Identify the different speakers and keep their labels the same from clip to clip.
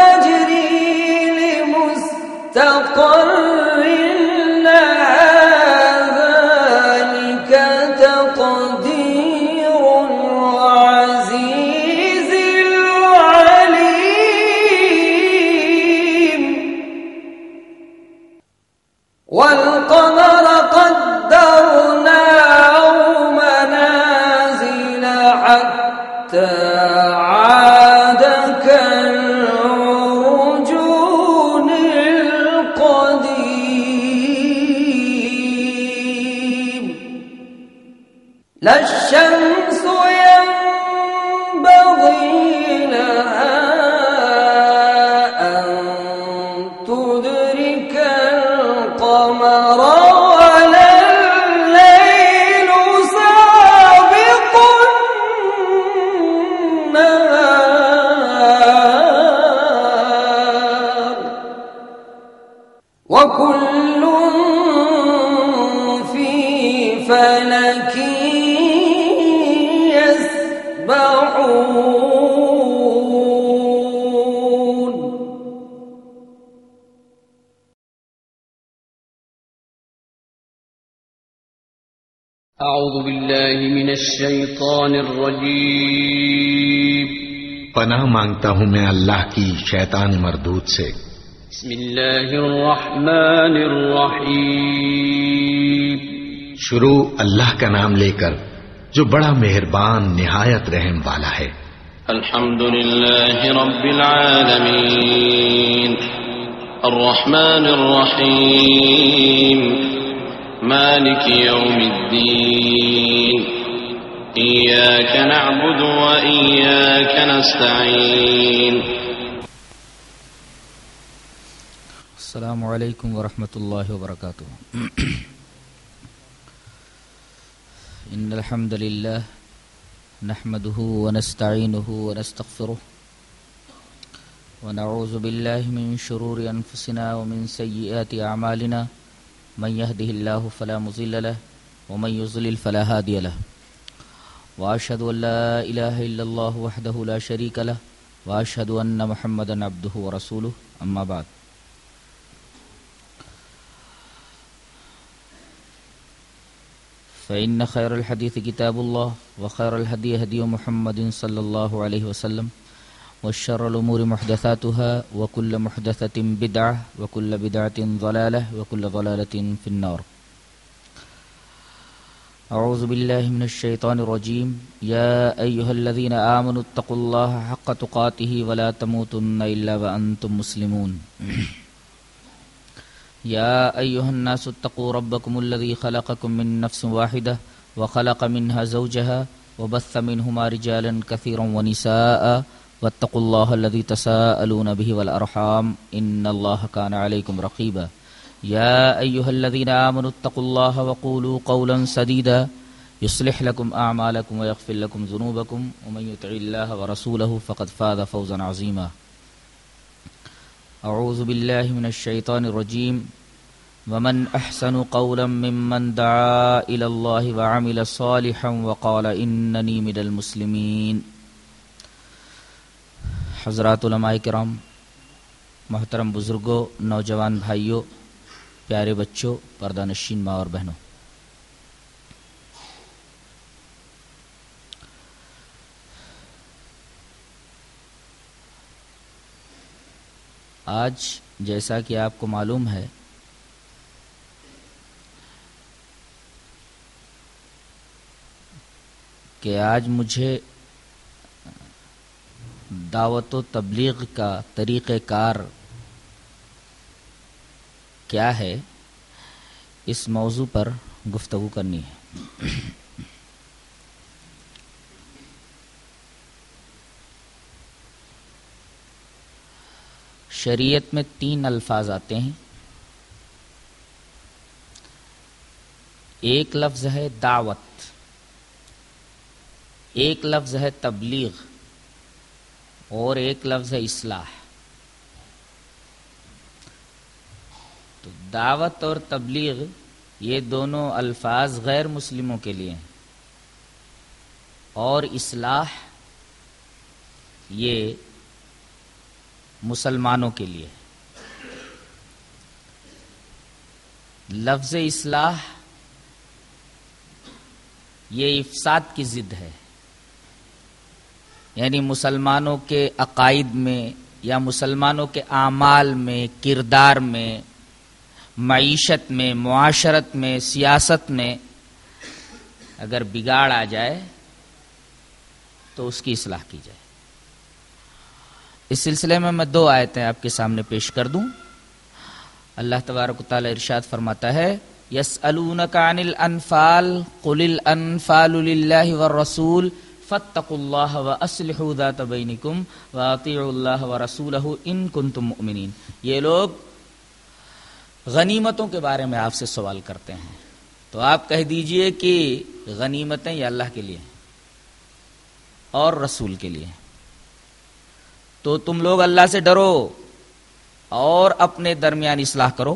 Speaker 1: تجري لمستقر. لا
Speaker 2: أعوذ بالله من الشيطان الرجيم.
Speaker 3: پناہ مانگتا ہوں میں اللہ کی شیطان مردود سے۔
Speaker 2: بسم الله الرحمن الرحيم
Speaker 3: شروع اللہ کا نام لے کر جو بڑا مہربان نہایت رحم والا ہے۔
Speaker 2: الحمد لله رب العالمين الرحمن الرحيم مالك يوم الدين. إياك نعبد وإياك نستعين.
Speaker 4: السلام علیکم ورحمۃ اللہ وبرکاتہ إن الحمد للہ نحمده ونستعینه ونستغفره ونعوذ بالله من شرور أنفسنا ومن سیئات أعمالنا. من يهده الله فلا مضل له ومن يضلل فلا هادي له واشهد ان لا اله الا الله وحده لا شريك له واشهد ان محمدا عبده ورسوله. اما بعد. فإن خير الحديث كتاب الله وخير الهدي هدي محمد صلى الله عليه وسلم والشر الأمور محدثاتها وكل محدثة بدعة وكل بدعة ضلالة وكل ضلالة في النار. أعوذ بالله من الشيطان الرجيم. يا أيها الذين آمنوا اتقوا الله حق تقاته ولا تموتن إلا وأنتم مسلمون. يا أيها الناس اتقوا ربكم الذي خلقكم من نفس واحدة وخلق منها زوجها وبث منهما رجالا كثيرا ونساء واتقوا الله الذي تساءلون به والأرحام إن الله كان عليكم رقيبا. يا أيها الذين آمنوا اتقوا الله وقولوا قولا سديدا. يصلح لكم أعمالكم ويغفر لكم ذنوبكم. ومن يطع الله ورسوله فقد فاز فوزا عظيما. أعوذ بالله من الشيطان الرجيم. ومن أحسن قولا ممن دعا إلى الله وعمل صالحا وقال إنني من المسلمين. حضرات علماء کرام، محترم بزرگوں، نوجوان بھائیوں، پیارے بچوں، پردہ نشین ماں اور بہنوں۔ آج جیسا کہ آپ کو معلوم ہے، کہ آج مجھے دعوت و تبلیغ کا طریقہ کار کیا ہے؟ اس موضوع پر گفتگو کرنی ہے۔ شریعت میں تین الفاظ آتے ہیں۔ ایک لفظ ہے دعوت، ایک لفظ ہے تبلیغ۔ اور ایک لفظ ہے اصلاح۔ تو دعوت اور تبلیغ یہ دونوں الفاظ غیر مسلموں کے لیے ہیں۔ اور اصلاح یہ مسلمانوں کے لیے لفظ اصلاح یہ افساد کی ضد ہے۔ یعنی مسلمانوں کے عقائد میں یا مسلمانوں کے اعمال میں، کردار میں، معیشت میں، معاشرت میں، سیاست میں اگر بگاڑ آ جائے تو اس کی اصلاح کی جائے۔ اس سلسلے میں میں دو آیتیں آپ کے سامنے پیش کر دوں۔ اللہ تبارک تعالی ارشاد فرماتا ہے یس عن الانفال، قل الانفال للہ والرسول فتقوا اللہ واصلحوا ذات بینکم واطیعوا اللہ ورسولہ ان کنتم مؤمنین۔ یہ لوگ غنیمتوں کے بارے میں آپ سے سوال کرتے ہیں۔ تو آپ کہہ دیجیے کہ غنیمتیں یہ اللہ کے لیے اور رسول کے لیے۔ تو تم لوگ اللہ سے ڈرو اور اپنے درمیان اصلاح کرو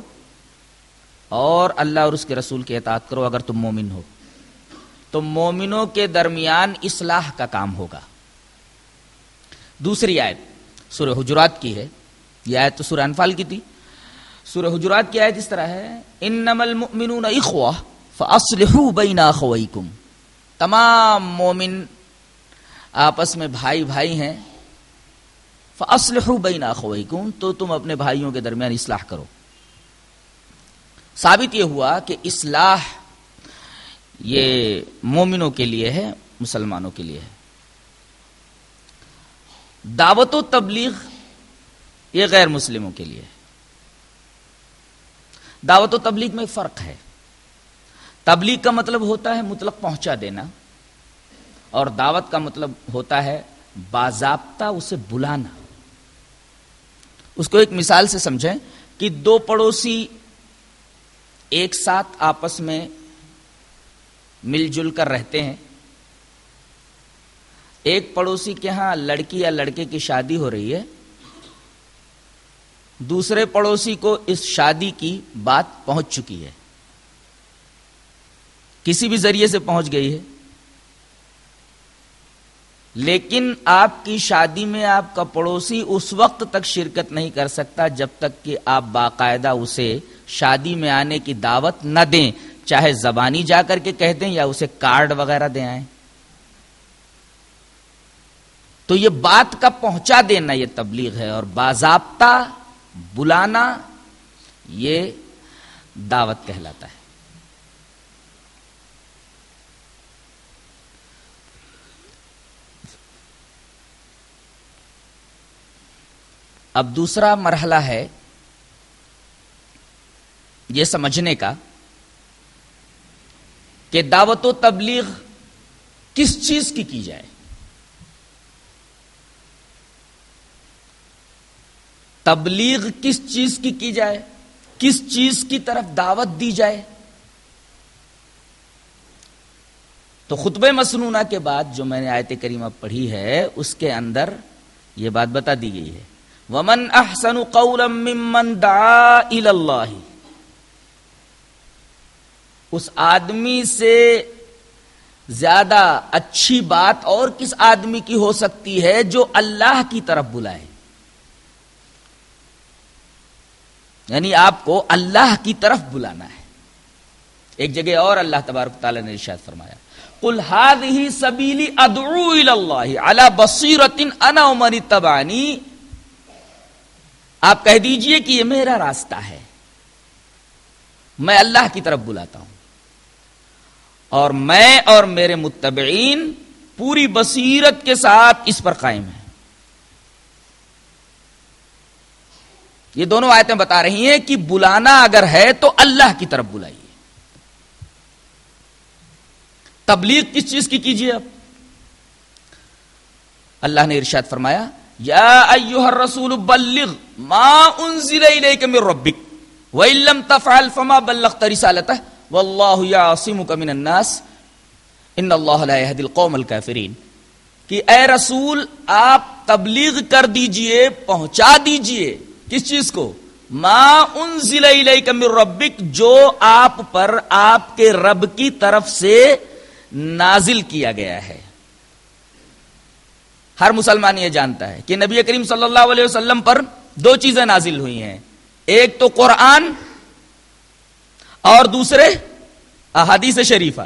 Speaker 4: اور اللہ اور اس کے رسول کے اطاعت کرو اگر تم مومن ہو۔ تو مومنوں کے درمیان اصلاح کا کام ہوگا۔ دوسری آیت سورہ حجرات کی ہے۔ یہ آیت تو سورہ انفال کی تھی۔ سورہ حجرات کی آیت اس طرح ہے۔ انما المؤمنون اخوہ فاصلحوا بین اخویکم تمام مومن آپس میں بھائی بھائی ہیں۔ فاصلحوا بین اخویکم تو تم اپنے بھائیوں کے درمیان اصلاح کرو۔ ثابت یہ ہوا کہ اصلاح یہ مومنوں کے لیے ہے، مسلمانوں کے لیے ہے۔ دعوت و تبلیغ یہ غیر مسلموں کے لیے ہے۔ دعوت و تبلیغ میں فرق ہے۔ تبلیغ کا مطلب ہوتا ہے مطلق پہنچا دینا، اور دعوت کا مطلب ہوتا ہے باضابطہ اسے بلانا۔ اس کو ایک مثال سے سمجھیں کہ دو پڑوسی ایک ساتھ آپس میں مل جل کر رہتے ہیں۔ ایک پڑوسی کے ہاں لڑکی یا لڑکے کی شادی ہو رہی ہے۔ دوسرے پڑوسی کو اس شادی کی بات پہنچ چکی ہے۔ کسی بھی ذریعے سے پہنچ گئی ہے۔ لیکن آپ کی شادی میں آپ کا پڑوسی اس وقت تک شرکت نہیں کر سکتا جب تک کہ آپ باقاعدہ اسے شادی میں آنے کی دعوت نہ دیں۔ چاہے زبانی جا کر کے کہہ دیں یا اسے کارڈ وغیرہ دے آئیں۔ تو یہ بات کا پہنچا دینا یہ تبلیغ ہے اور باضابطہ بلانا یہ دعوت کہلاتا ہے۔ اب دوسرا مرحلہ ہے یہ سمجھنے کا۔ کہ دعوت و تبلیغ کس چیز کی کی جائے؟ تبلیغ کس چیز کی کی جائے؟ کس چیز کی طرف دعوت دی جائے؟ تو خطب مسنونہ کے بعد جو میں نے آیت کریمہ پڑھی ہے، اس کے اندر یہ بات بتا دی گئی ہے۔ ومن احسن قولا ممن دعا اللہ اس آدمی سے زیادہ اچھی بات اور کس آدمی کی ہو سکتی ہے جو اللہ کی طرف بلائے؟ یعنی آپ کو اللہ کی طرف بلانا ہے۔ ایک جگہ اور اللہ تبارک تعالیٰ نے ارشاد فرمایا کل ہاد ہی سبیلی ادعو اللہ اللہ بصیرت انا عمر تبانی آپ کہہ دیجیے کہ یہ میرا راستہ ہے۔ میں اللہ کی طرف بلاتا ہوں۔ اور میں اور میرے متبعین پوری بصیرت کے ساتھ اس پر قائم ہیں۔ یہ دونوں آیتیں بتا رہی ہیں کہ بلانا اگر ہے تو اللہ کی طرف بلائیے۔ تبلیغ کس چیز کی کیجیے اب اللہ نے ارشاد فرمایا، یا ایوہ الرسول بلغ ما انزل الیک من ربک وَإِن لَّمْ تَفْعَلْ فَمَا بَلَّغْتَ رِسَالَتَهُ وَاللَّهُ يَعْصِمُكَ مِنَ النَّاسِ. ان اللہ لا يهدي القوم الكافرین کہ اے رسول، آپ تبلیغ کر دیجیے، پہنچا دیجیے کس چیز کو؟ ما انزل الیک من ربک، جو آپ پر آپ کے رب کی طرف سے نازل کیا گیا ہے۔ ہر مسلمان یہ جانتا ہے کہ نبی کریم صلی اللہ علیہ وسلم پر دو چیزیں نازل ہوئی ہیں۔ ایک تو قرآن اور دوسرے احادیث شریفہ۔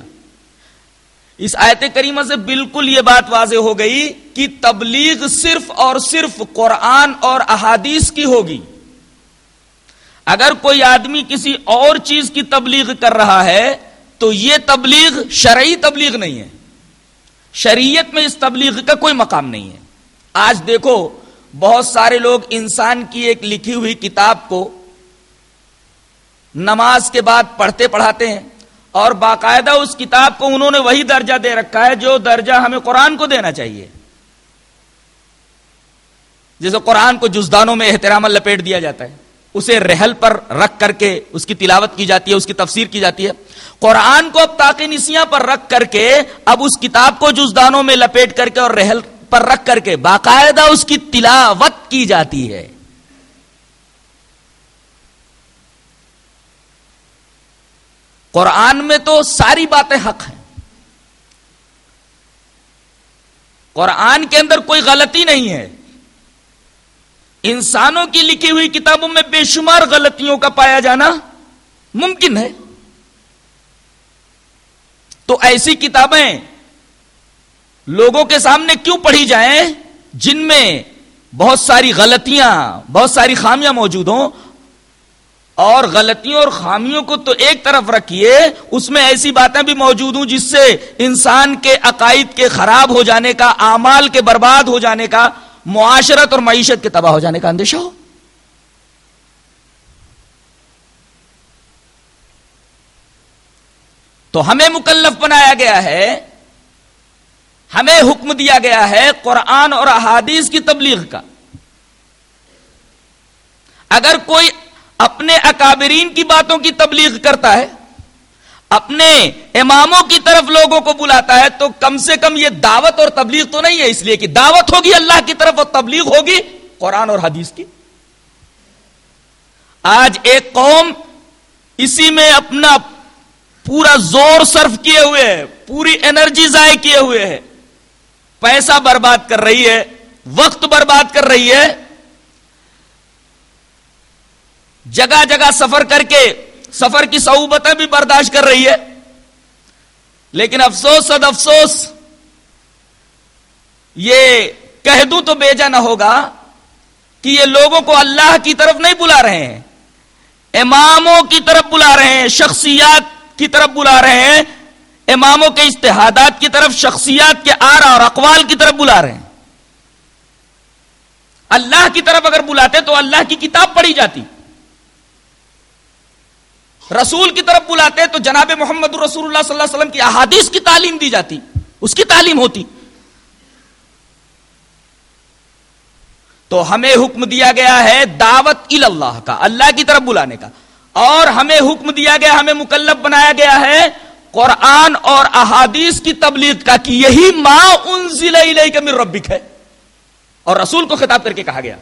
Speaker 4: اس آیت کریمہ سے بالکل یہ بات واضح ہو گئی کہ تبلیغ صرف اور صرف قرآن اور احادیث کی ہوگی۔ اگر کوئی آدمی کسی اور چیز کی تبلیغ کر رہا ہے، تو یہ تبلیغ شرعی تبلیغ نہیں ہے۔ شریعت میں اس تبلیغ کا کوئی مقام نہیں ہے۔ آج دیکھو، بہت سارے لوگ انسان کی ایک لکھی ہوئی کتاب کو نماز کے بعد پڑھتے پڑھاتے ہیں اور باقاعدہ اس کتاب کو انہوں نے وہی درجہ دے رکھا ہے جو درجہ ہمیں قرآن کو دینا چاہیے۔ جیسے قرآن کو جزدانوں میں احترام لپیٹ دیا جاتا ہے، اسے رحل پر رکھ کر کے اس کی تلاوت کی جاتی ہے، اس کی تفسیر کی جاتی ہے۔ قرآن کو اب تاکہ نسیاں پر رکھ کر کے اب اس کتاب کو جزدانوں میں لپیٹ کر کے اور رحل پر رکھ کر کے باقاعدہ اس کی تلاوت کی جاتی ہے۔ قرآن میں تو ساری باتیں حق ہیں۔ قرآن کے اندر کوئی غلطی نہیں ہے۔ انسانوں کی لکھی ہوئی کتابوں میں بے شمار غلطیوں کا پایا جانا ممکن ہے۔ تو ایسی کتابیں لوگوں کے سامنے کیوں پڑھی جائیں جن میں بہت ساری غلطیاں، بہت ساری خامیاں موجود ہوں اور غلطیوں اور خامیوں کو تو ایک طرف رکھیے، اس میں ایسی باتیں بھی موجود ہوں جس سے انسان کے عقائد کے خراب ہو جانے کا، اعمال کے برباد ہو جانے کا، معاشرت اور معیشت کے تباہ ہو جانے کا اندیشہ ہو۔ تو ہمیں مکلف بنایا گیا ہے، ہمیں حکم دیا گیا ہے قرآن اور احادیث کی تبلیغ کا۔ اگر کوئی اپنے اکابرین کی باتوں کی تبلیغ کرتا ہے، اپنے اماموں کی طرف لوگوں کو بلاتا ہے، تو کم سے کم یہ دعوت اور تبلیغ تو نہیں ہے اس لیے کہ دعوت ہوگی اللہ کی طرف اور تبلیغ ہوگی قرآن اور حدیث کی۔ آج ایک قوم اسی میں اپنا پورا زور صرف کیے ہوئے ہے، پوری انرجی ضائع کیے ہوئے ہے۔ پیسہ برباد کر رہی ہے، وقت برباد کر رہی ہے۔ جگہ جگہ سفر کر کے سفر کی صعوبتیں بھی برداشت کر رہی ہے لیکن افسوس صد افسوس یہ کہہ دوں تو بیجا نہ ہوگا کہ یہ لوگوں کو اللہ کی طرف نہیں بلا رہے ہیں، اماموں کی طرف بلا رہے ہیں، شخصیات کی طرف بلا رہے ہیں، اماموں کے اشتہادات کی طرف، شخصیات کے آرا اور اقوال کی طرف بلا رہے ہیں۔ اللہ کی طرف اگر بلاتے تو اللہ کی کتاب پڑھی جاتی۔ رسول کی طرف بلاتے تو جناب محمد رسول اللہ صلی اللہ علیہ وسلم کی احادیث کی تعلیم دی جاتی، اس کی تعلیم ہوتی۔ تو ہمیں حکم دیا گیا ہے دعوت اللہ کا، اللہ کی طرف بلانے کا۔ اور ہمیں حکم دیا گیا، ہمیں مکلب بنایا گیا ہے قرآن اور احادیث کی تبلیغ کا کہ یہی ماں ان ضلع من ربک ہے۔ اور رسول کو خطاب کر کے کہا گیا۔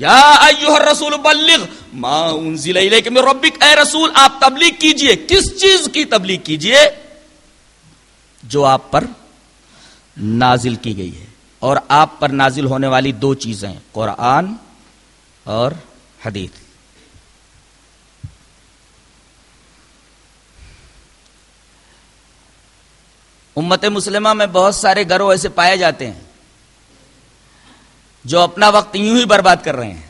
Speaker 4: یا ایوہ الرسول بلغ ما انزل الیک من ربک، اے رسول، آپ تبلیغ کیجیے۔ کس چیز کی تبلیغ کیجیے؟ جو آپ پر نازل کی گئی ہے۔ اور آپ پر نازل ہونے والی دو چیزیں قرآن اور حدیث۔ امت مسلمہ میں بہت سارے گروہ ایسے پائے جاتے ہیں۔ جو اپنا وقت یوں ہی برباد کر رہے ہیں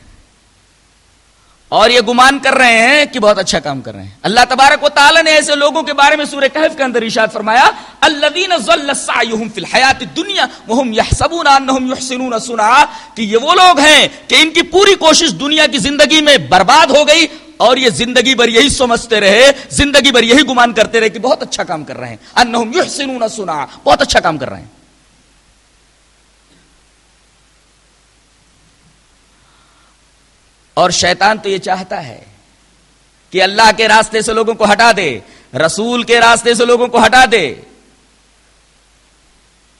Speaker 4: اور یہ گمان کر رہے ہیں کہ بہت اچھا کام کر رہے ہیں۔ اللہ تبارک و تعالی نے ایسے لوگوں کے بارے میں سورہ کہف کے اندر ارشاد فرمایا الذين ظل الحیات الدنيا وهم صنعا، کہ یہ وہ لوگ ہیں کہ ان کی پوری کوشش دنیا کی زندگی میں برباد ہو گئی اور یہ زندگی بھر یہی سمجھتے رہے، زندگی بھر یہی گمان کرتے رہے کہ بہت اچھا کام کر رہے ہیں۔ انہم یحسنون صنعا، بہت اچھا کام کر رہے ہیں۔ اور شیطان تو یہ چاہتا ہے کہ اللہ کے راستے سے لوگوں کو ہٹا دے، رسول کے راستے سے لوگوں کو ہٹا دے،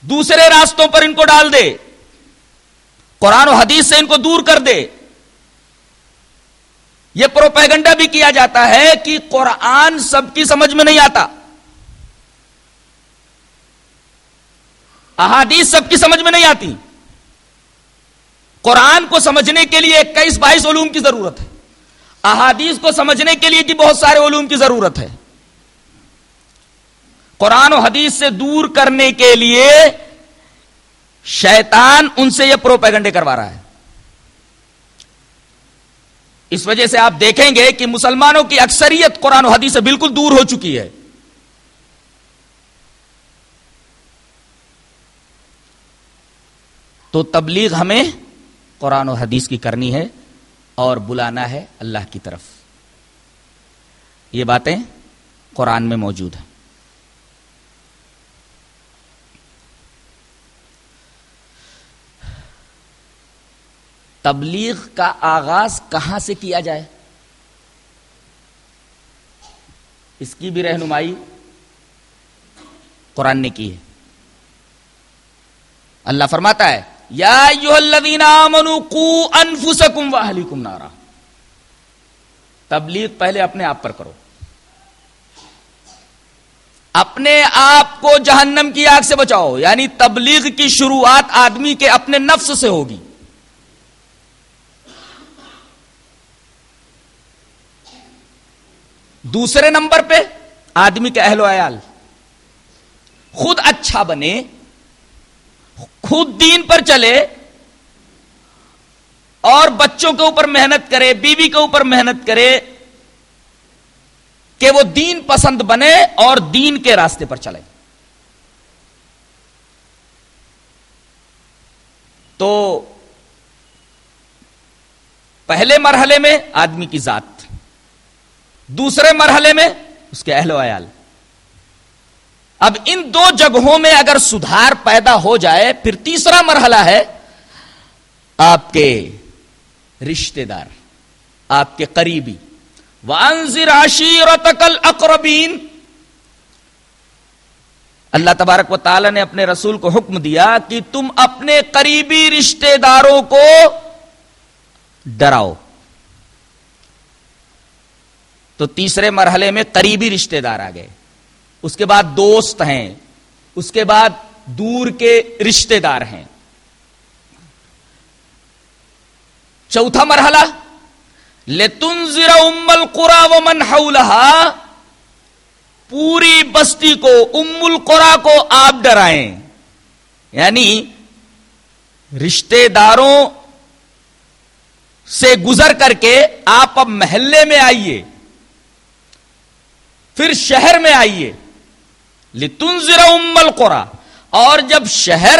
Speaker 4: دوسرے راستوں پر ان کو ڈال دے، قرآن و حدیث سے ان کو دور کر دے۔ یہ پروپیگنڈا بھی کیا جاتا ہے کہ قرآن سب کی سمجھ میں نہیں آتا۔ احادیث سب کی سمجھ میں نہیں آتی۔ قرآن کو سمجھنے کے لیے اکیس بائیس علوم کی ضرورت ہے۔ احادیث کو سمجھنے کے لیے بھی بہت سارے علوم کی ضرورت ہے۔ قرآن و حدیث سے دور کرنے کے لیے شیطان ان سے یہ پروپیگنڈے کروا رہا ہے۔ اس وجہ سے آپ دیکھیں گے کہ مسلمانوں کی اکثریت قرآن و حدیث سے بالکل دور ہو چکی ہے۔ تو تبلیغ ہمیں قرآن و حدیث کی کرنی ہے اور بلانا ہے اللہ کی طرف۔ یہ باتیں قرآن میں موجود ہیں۔ تبلیغ کا آغاز کہاں سے کیا جائے؟ اس کی بھی رہنمائی قرآن نے کی ہے۔ اللہ فرماتا ہے یا انفسکم واہلیکم نارا تبلیغ پہلے اپنے آپ پر کرو اپنے آپ کو جہنم کی آگ سے بچاؤ یعنی تبلیغ کی شروعات آدمی کے اپنے نفس سے ہوگی دوسرے نمبر پہ آدمی کا اہل و عیال خود اچھا بنے خود دین پر چلے اور بچوں کے اوپر محنت کرے، بیوی کے اوپر محنت کرے کہ وہ دین پسند بنے اور دین کے راستے پر چلے۔ تو پہلے مرحلے میں آدمی کی ذات، دوسرے مرحلے میں اس کے اہل و عیال۔ اب ان دو جگہوں میں اگر سدھار پیدا ہو جائے، پھر تیسرا مرحلہ ہے آپ کے رشتے دار، آپ کے قریبی۔ وانزر عشیرتکل اقربین اللہ تبارک و تعالی نے اپنے رسول کو حکم دیا کہ تم اپنے قریبی رشتے داروں کو ڈراؤ۔ تو تیسرے مرحلے میں قریبی رشتے دار آ گئے۔ اس کے بعد دوست ہیں، اس کے بعد دور کے رشتے دار ہیں۔ چوتھا مرحلہ، لتنذر ام القرا و من پوری بستی کو، ام القرا کو آپ ڈرائیں۔ یعنی رشتے داروں سے گزر کر کے آپ اب محلے میں آئیے، پھر شہر میں آئیے۔ لتنذر ام القرا اور جب شہر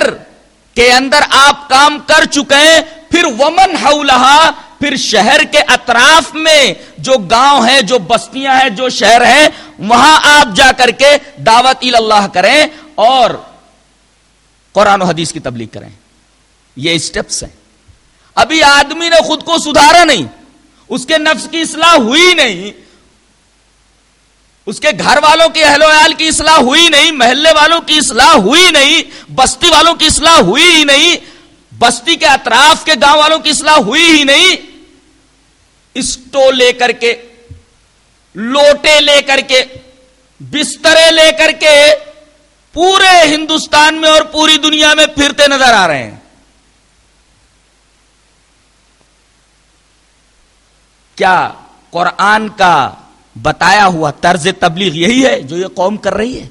Speaker 4: کے اندر آپ کام کر چکے ہیں، پھر ومن حولہا پھر شہر کے اطراف میں جو گاؤں ہے جو بستیاں ہیں، جو شہر ہیں، وہاں آپ جا کر کے دعوت اللہ کریں اور قرآن و حدیث کی تبلیغ کریں۔ یہ اسٹیپس ہیں۔ ابھی آدمی نے خود کو سدھارا نہیں۔ اس کے نفس کی اصلاح ہوئی نہیں۔ اس کے گھر والوں کے اہل ویال کی اصلاح ہوئی نہیں، محلے والوں کی اصلاح ہوئی نہیں، بستی والوں کی اصلاح ہوئی ہی نہیں، بستی کے اطراف کے گاؤں والوں کی اصلاح ہوئی ہی نہیں۔ اسٹو لے کر کے، لوٹے لے کر کے، بسترے لے کر کے پورے ہندوستان میں اور پوری دنیا میں پھرتے نظر آ رہے ہیں۔ کیا قرآن کا بتایا ہوا طرز تبلیغ یہی ہے جو یہ قوم کر رہی ہے۔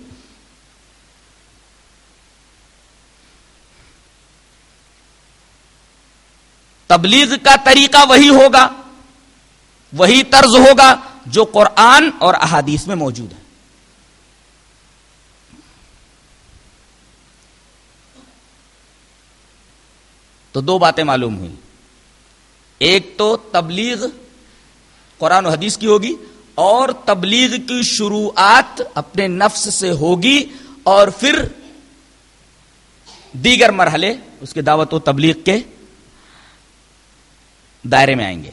Speaker 4: تبلیغ کا طریقہ وہی ہوگا، وہی طرز ہوگا جو قرآن اور احادیث میں موجود ہے۔ تو دو باتیں معلوم ہوئی۔ ایک تو تبلیغ قرآن و حدیث کی ہوگی اور تبلیغ کی شروعات اپنے نفس سے ہوگی اور پھر دیگر مرحلے اس کے دعوت و تبلیغ کے دائرے میں آئیں گے۔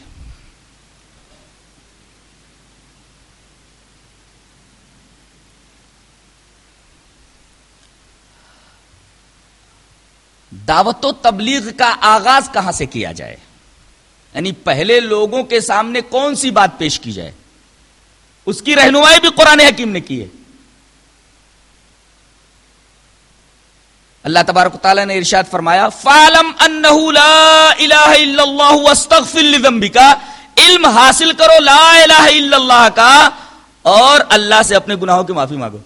Speaker 4: دعوت و تبلیغ کا آغاز کہاں سے کیا جائے؟ یعنی پہلے لوگوں کے سامنے کون سی بات پیش کی جائے؟ اس کی رہنمائی بھی قرآن حکیم نے کی ہے۔ اللہ تبارک تعالیٰ نے ارشاد فرمایا فالم کا علم حاصل کرو، لا الہ الا اللہ کا، اور اللہ سے اپنے گناہوں کی معافی مانگو۔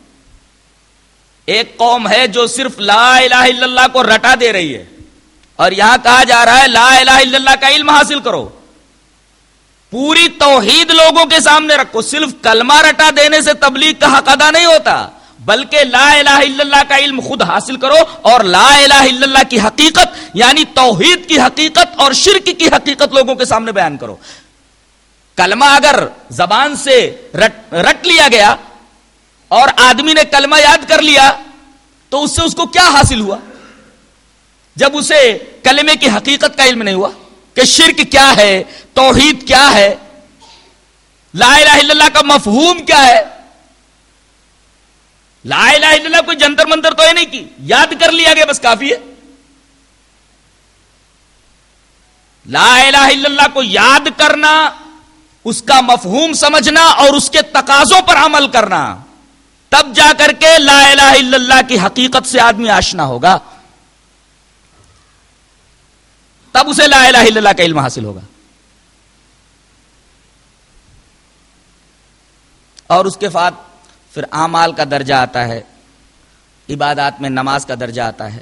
Speaker 4: ایک قوم ہے جو صرف لا الہ الا اللہ کو رٹا دے رہی ہے، اور یہاں کہا جا رہا ہے، لا الہ الا اللہ کا علم حاصل کرو۔ پوری توحید لوگوں کے سامنے رکھو۔ صرف کلمہ رٹا دینے سے تبلیغ کا حق ادا نہیں ہوتا بلکہ لا الہ الا اللہ کا علم خود حاصل کرو اور لا الہ الا اللہ کی حقیقت یعنی توحید کی حقیقت اور شرک کی حقیقت لوگوں کے سامنے بیان کرو۔ کلمہ اگر زبان سے رٹ, رٹ لیا گیا اور آدمی نے کلمہ یاد کر لیا تو اس سے اس کو کیا حاصل ہوا؟ جب اسے کلمے کی حقیقت کا علم نہیں ہوا۔ کہ شرک کیا ہے؟ توحید کیا ہے؟ لا الہ الا اللہ کا مفہوم کیا ہے؟ لا الہ الا اللہ کوئی جنتر منتر تو ہے نہیں کی؟ یاد کر لیا گیا بس کافی ہے۔ لا الہ الا اللہ کو یاد کرنا، اس کا مفہوم سمجھنا اور اس کے تقاضوں پر عمل کرنا۔ تب جا کر کے لا الہ الا اللہ کی حقیقت سے آدمی آشنا ہوگا۔ تب اسے لا الہ الا اللہ کا علم حاصل ہوگا۔ اور اس کے بعد پھر اعمال کا درجہ آتا ہے، عبادات میں نماز کا درجہ آتا ہے۔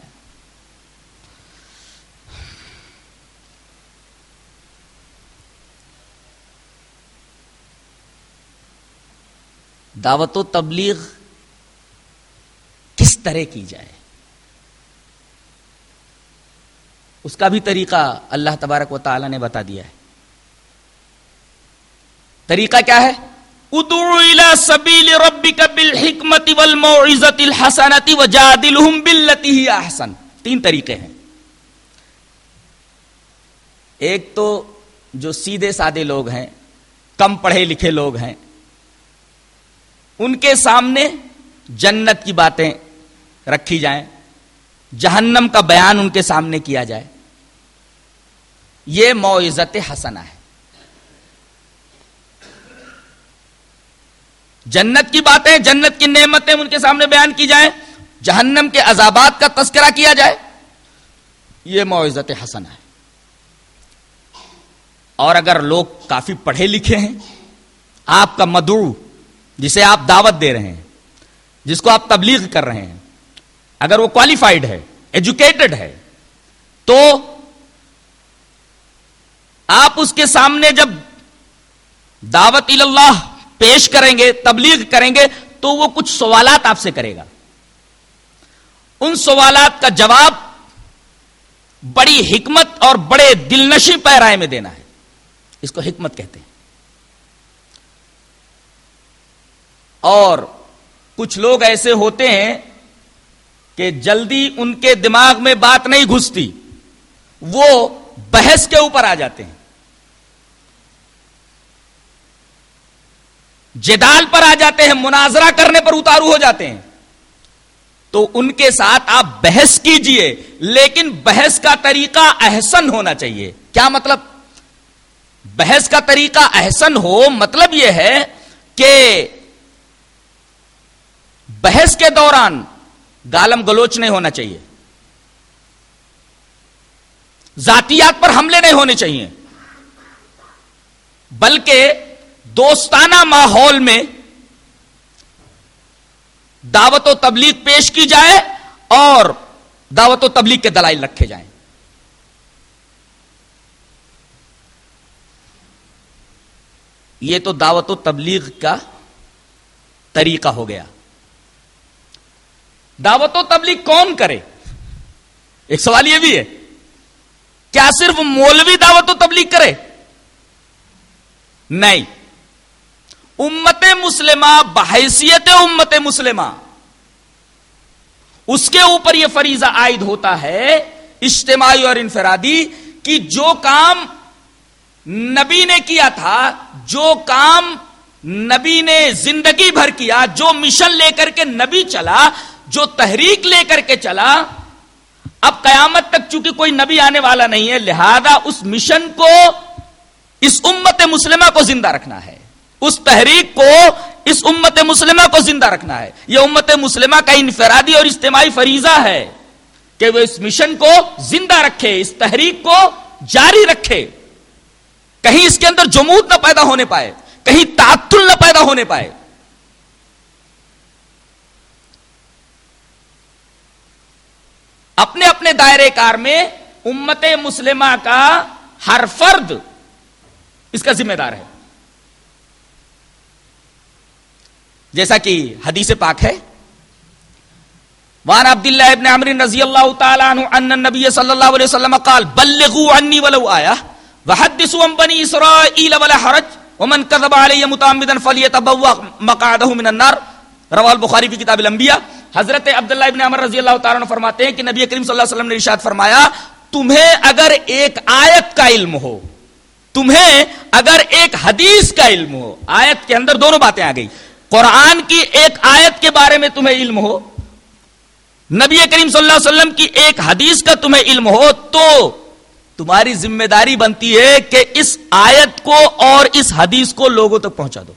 Speaker 4: دعوت و تبلیغ کس طرح کی جائے؟ اس کا بھی طریقہ اللہ تبارک و تعالی نے بتا دیا ہے۔ طریقہ کیا ہے؟ ادعو الى سبیل ربک بالحکمت والموعظت الحسنت وجادلہم باللتی ہی احسن۔ تین طریقے ہیں۔ ایک تو جو سیدھے سادے لوگ ہیں، کم پڑھے لکھے لوگ ہیں، ان کے سامنے جنت کی باتیں رکھی جائیں۔ جہنم کا بیان ان کے سامنے کیا جائے۔ یہ معزت حسنا ہے۔ جنت کی باتیں، جنت کی نعمتیں ان کے سامنے بیان کی جائیں۔ جہنم کے عذابات کا تذکرہ کیا جائے۔ یہ معزت حسنا ہے۔ اور اگر لوگ کافی پڑھے لکھے ہیں، آپ کا مدعو، جسے آپ دعوت دے رہے ہیں، جس کو آپ تبلیغ کر رہے ہیں اگر وہ کوالیفائڈ ہے ایجوکیٹڈ ہے، تو آپ اس کے سامنے جب دعوت اللہ پیش کریں گے، تبلیغ کریں گے، تو وہ کچھ سوالات آپ سے کرے گا۔ ان سوالات کا جواب بڑی حکمت اور بڑے دل نشی پیرائے میں دینا ہے۔ اس کو حکمت کہتے ہیں۔ اور کچھ لوگ ایسے ہوتے ہیں کہ جلدی ان کے دماغ میں بات نہیں گھستی، وہ بحث کے اوپر آ جاتے ہیں۔ جدال پر آ جاتے ہیں، مناظرہ کرنے پر اتارو ہو جاتے ہیں۔ تو ان کے ساتھ آپ بحث کیجیے، لیکن بحث کا طریقہ احسن ہونا چاہیے۔ کیا مطلب؟ بحث کا طریقہ احسن ہو مطلب یہ ہے کہ بحث کے دوران گالم گلوچ نہیں ہونا چاہیے۔ ذاتیات پر حملے نہیں ہونے چاہیے۔ بلکہ دوستانہ ماحول میں دعوت و تبلیغ پیش کی جائے اور دعوت و تبلیغ کے دلائل رکھے جائیں۔ یہ تو دعوت و تبلیغ کا طریقہ ہو گیا۔ دعوت و تبلیغ کون کرے؟ ایک سوال یہ بھی ہے، کیا صرف مولوی دعوت و تبلیغ کرے؟ نہیں۔ امت مسلمہ، بحیثیت امت مسلمہ۔ اس کے اوپر یہ فریضہ عائد ہوتا ہے اجتماعی اور انفرادی کہ جو کام نبی نے کیا تھا، جو کام نبی نے زندگی بھر کیا، جو مشن لے کر کے نبی چلا جو تحریک لے کر کے چلا، اب قیامت تک چونکہ کوئی نبی آنے والا نہیں ہے، لہذا اس مشن کو، اس امت مسلمہ کو زندہ رکھنا ہے۔ اس تحریک کو اس امت مسلمہ کو زندہ رکھنا ہے۔ یہ امت مسلمہ کا انفرادی اور اجتماعی فریضہ ہے کہ وہ اس مشن کو زندہ رکھے، اس تحریک کو جاری رکھے۔ کہیں اس کے اندر جمود نہ پیدا ہونے پائے، کہیں تعطل نہ پیدا ہونے پائے۔ اپنے اپنے دائرے کار میں امت مسلمہ کا ہر فرد اس کا ذمہ دار ہے۔ جیسا کہ حدیث پاک ہے وان عبد الله ابن عمرو رضی اللہ تعالی عنہ ان النبي صلی اللہ علیہ وسلم قال بلغوا عني ولو آیا وحدثوا عن بني اسرائيل ولا حرج، ومن كذب علي متعمدا فليتبوأ مقعده من النار۔ رواه البخاری کی کتاب الانبیاء۔ حضرت عبداللہ ابن عمر رضی اللہ تعالیٰ عنہ فرماتے ہیں کہ نبی کریم صلی اللہ علیہ وسلم نے ارشاد فرمایا، تمہیں اگر ایک آیت کا علم ہو، تمہیں اگر ایک حدیث کا علم ہو، آیت کے اندر دونوں باتیں آ گئی، قرآن کی ایک آیت کے بارے میں تمہیں علم ہو، نبی کریم صلی اللہ علیہ وسلم کی ایک حدیث کا تمہیں علم ہو، تو تمہاری ذمہ داری بنتی ہے کہ اس آیت کو اور اس حدیث کو لوگوں تک پہنچا دو۔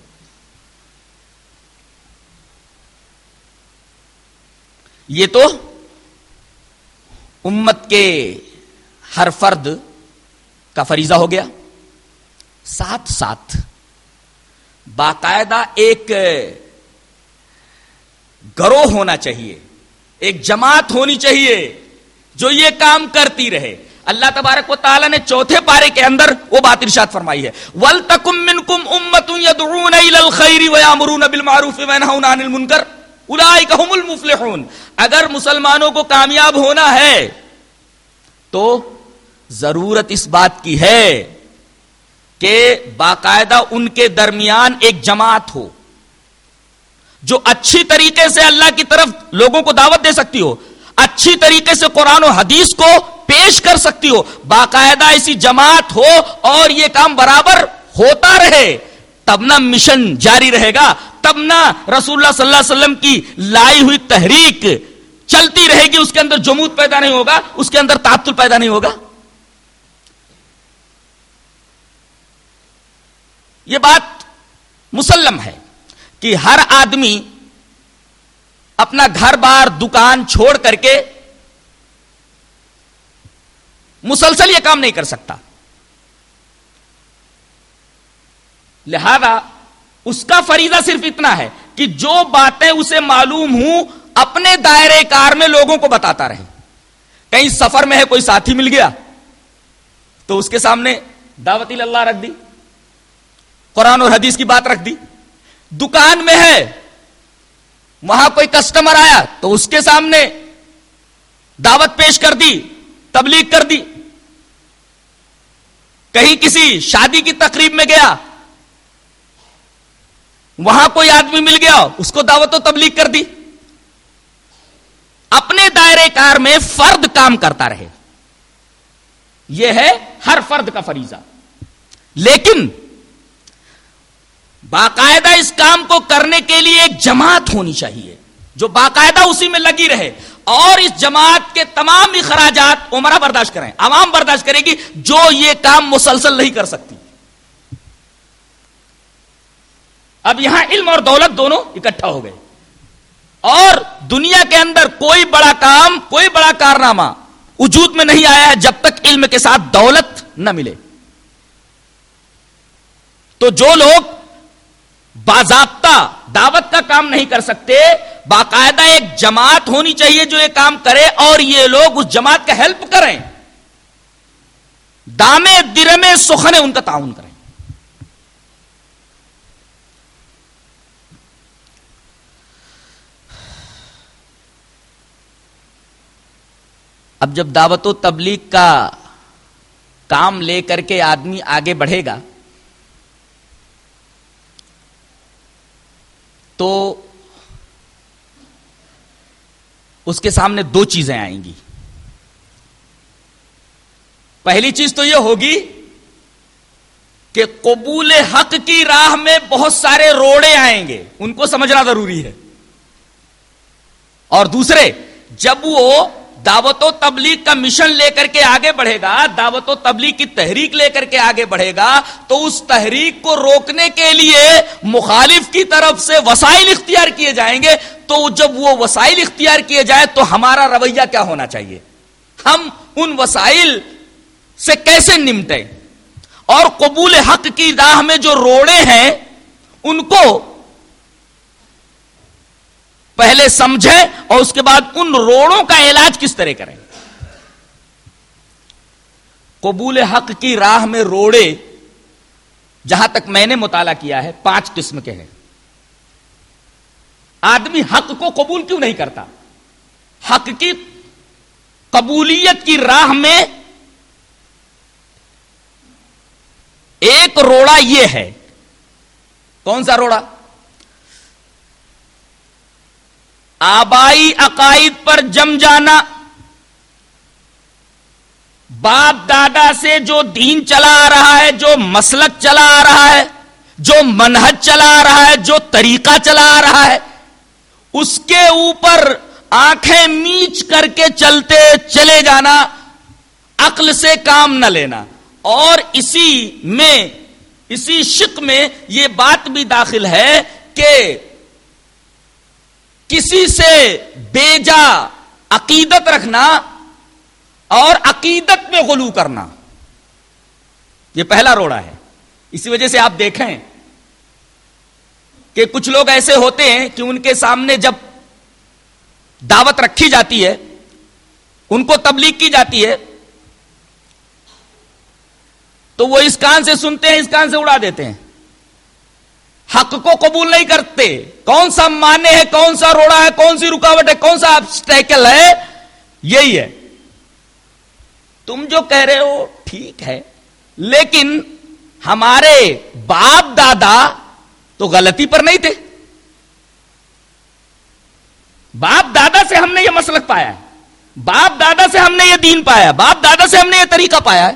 Speaker 4: یہ تو امت کے ہر فرد کا فریضہ ہو گیا۔ ساتھ ساتھ باقاعدہ ایک گروہ ہونا چاہیے، ایک جماعت ہونی چاہیے جو یہ کام کرتی رہے۔ اللہ تبارک و تعالیٰ نے چوتھے پارے کے اندر وہ بات ارشاد فرمائی ہے۔ ول تکم من کم امت خیری ویا مرون بل معروف المنکر المفلحون۔ اگر مسلمانوں کو کامیاب ہونا ہے، تو ضرورت اس بات کی ہے کہ باقاعدہ ان کے درمیان ایک جماعت ہو، جو اچھی طریقے سے اللہ کی طرف لوگوں کو دعوت دے سکتی ہو، اچھی طریقے سے قرآن و حدیث کو پیش کر سکتی ہو، باقاعدہ ایسی جماعت ہو اور یہ کام برابر ہوتا رہے، تب نہ مشن جاری رہے گا۔ تب نہ رسول اللہ صلی اللہ علیہ وسلم کی لائی ہوئی تحریک چلتی رہے گی، اس کے اندر جمود پیدا نہیں ہوگا، اس کے اندر تعطل پیدا نہیں ہوگا۔ یہ بات مسلم ہے کہ ہر آدمی اپنا گھر بار، دکان چھوڑ کر کے مسلسل یہ کام نہیں کر سکتا۔ لہذا اس کا فریضہ صرف اتنا ہے کہ جو باتیں اسے معلوم ہوں، اپنے دائرے کار میں لوگوں کو بتاتا رہے۔ کہیں سفر میں ہے، کوئی ساتھی مل گیا، تو اس کے سامنے دعوت اللہ رکھ دی، قرآن اور حدیث کی بات رکھ دی۔ دکان میں ہے، وہاں کوئی کسٹمر آیا، تو اس کے سامنے دعوت پیش کر دی، تبلیغ کر دی۔ کہیں کسی شادی کی تقریب میں گیا وہاں کوئی آدمی مل گیا، اس کو دعوت و تبلیغ کر دی۔ اپنے دائرے کار میں فرد کام کرتا رہے۔ یہ ہے ہر فرد کا فریضہ۔ لیکن باقاعدہ اس کام کو کرنے کے لیے ایک جماعت ہونی چاہیے، جو باقاعدہ اسی میں لگی رہے۔ اور اس جماعت کے تمام اخراجات عمرہ برداشت کریں، عوام برداشت کرے گی جو یہ کام مسلسل نہیں کر سکتی۔ اب یہاں علم اور دولت دونوں اکٹھا ہو گئے۔ اور دنیا کے اندر کوئی بڑا کام، کوئی بڑا کارنامہ وجود میں نہیں آیا ہے جب تک علم کے ساتھ دولت نہ ملے۔ تو جو لوگ باضابطہ دعوت کا کام نہیں کر سکتے، باقاعدہ ایک جماعت ہونی چاہیے جو یہ کام کرے اور یہ لوگ اس جماعت کا ہیلپ کریں۔ دامے، درمے، سخنے ان کا تعاون کریں۔ اب جب دعوت و تبلیغ کا کام لے کر کے آدمی آگے بڑھے گا، تو اس کے سامنے دو چیزیں آئیں گی۔ پہلی چیز تو یہ ہوگی کہ قبول حق کی راہ میں بہت سارے روڑے آئیں گے، ان کو سمجھنا ضروری ہے۔ اور دوسرے، جب وہ دعوت و تبلیغ کا مشن لے کر کے آگے بڑھے گا، دعوت و تبلیغ کی تحریک لے کر کے آگے بڑھے گا، تو اس تحریک کو روکنے کے لیے مخالف کی طرف سے وسائل اختیار کیے جائیں گے۔ تو جب وہ وسائل اختیار کیے جائیں تو ہمارا رویہ کیا ہونا چاہیے؟ ہم ان وسائل سے کیسے نمٹے اور قبول حق کی راہ میں جو روڑے ہیں، ان کو پہلے سمجھیں اور اس کے بعد ان روڑوں کا علاج کس طرح کریں۔ قبول حق کی راہ میں روڑے، جہاں تک میں نے مطالعہ کیا ہے، پانچ قسم کے ہیں۔ آدمی حق کو قبول کیوں نہیں کرتا؟ حق کی قبولیت کی راہ میں ایک روڑا یہ ہے۔ کون سا روڑا؟ آبائی عقائد پر جم جانا، باپ دادا سے جو دین چلا آ رہا ہے، جو مسلک چلا آ رہا ہے، جو منہج چلا آ رہا ہے، جو طریقہ چلا آ رہا ہے، اس کے اوپر آنکھیں میچ کر کے چلتے چلے جانا، عقل سے کام نہ لینا۔ اور اسی میں، اسی شک میں یہ بات بھی داخل ہے کہ کسی سے بیجا عقیدت رکھنا اور عقیدت میں غلو کرنا۔ یہ پہلا روڑا ہے۔ اسی وجہ سے آپ دیکھیں کہ کچھ لوگ ایسے ہوتے ہیں کہ ان کے سامنے جب دعوت رکھی جاتی ہے، ان کو تبلیغ کی جاتی ہے، تو وہ اس کان سے سنتے ہیں، اس کان سے اڑا دیتے ہیں۔ حق کو قبول نہیں کرتے۔ کون سا مانے ہے، کون سا روڑا ہے، کون سی رکاوٹ ہے، کون سا اسٹیکل ہے؟ یہی ہے۔ تم جو کہہ رہے ہو، ٹھیک ہے۔ لیکن ہمارے باپ دادا تو غلطی پر نہیں تھے۔ باپ دادا سے ہم نے یہ مسلک پایا ہے۔ باپ دادا سے ہم نے یہ دین پایا باپ دادا سے ہم نے یہ طریقہ پایا ہے۔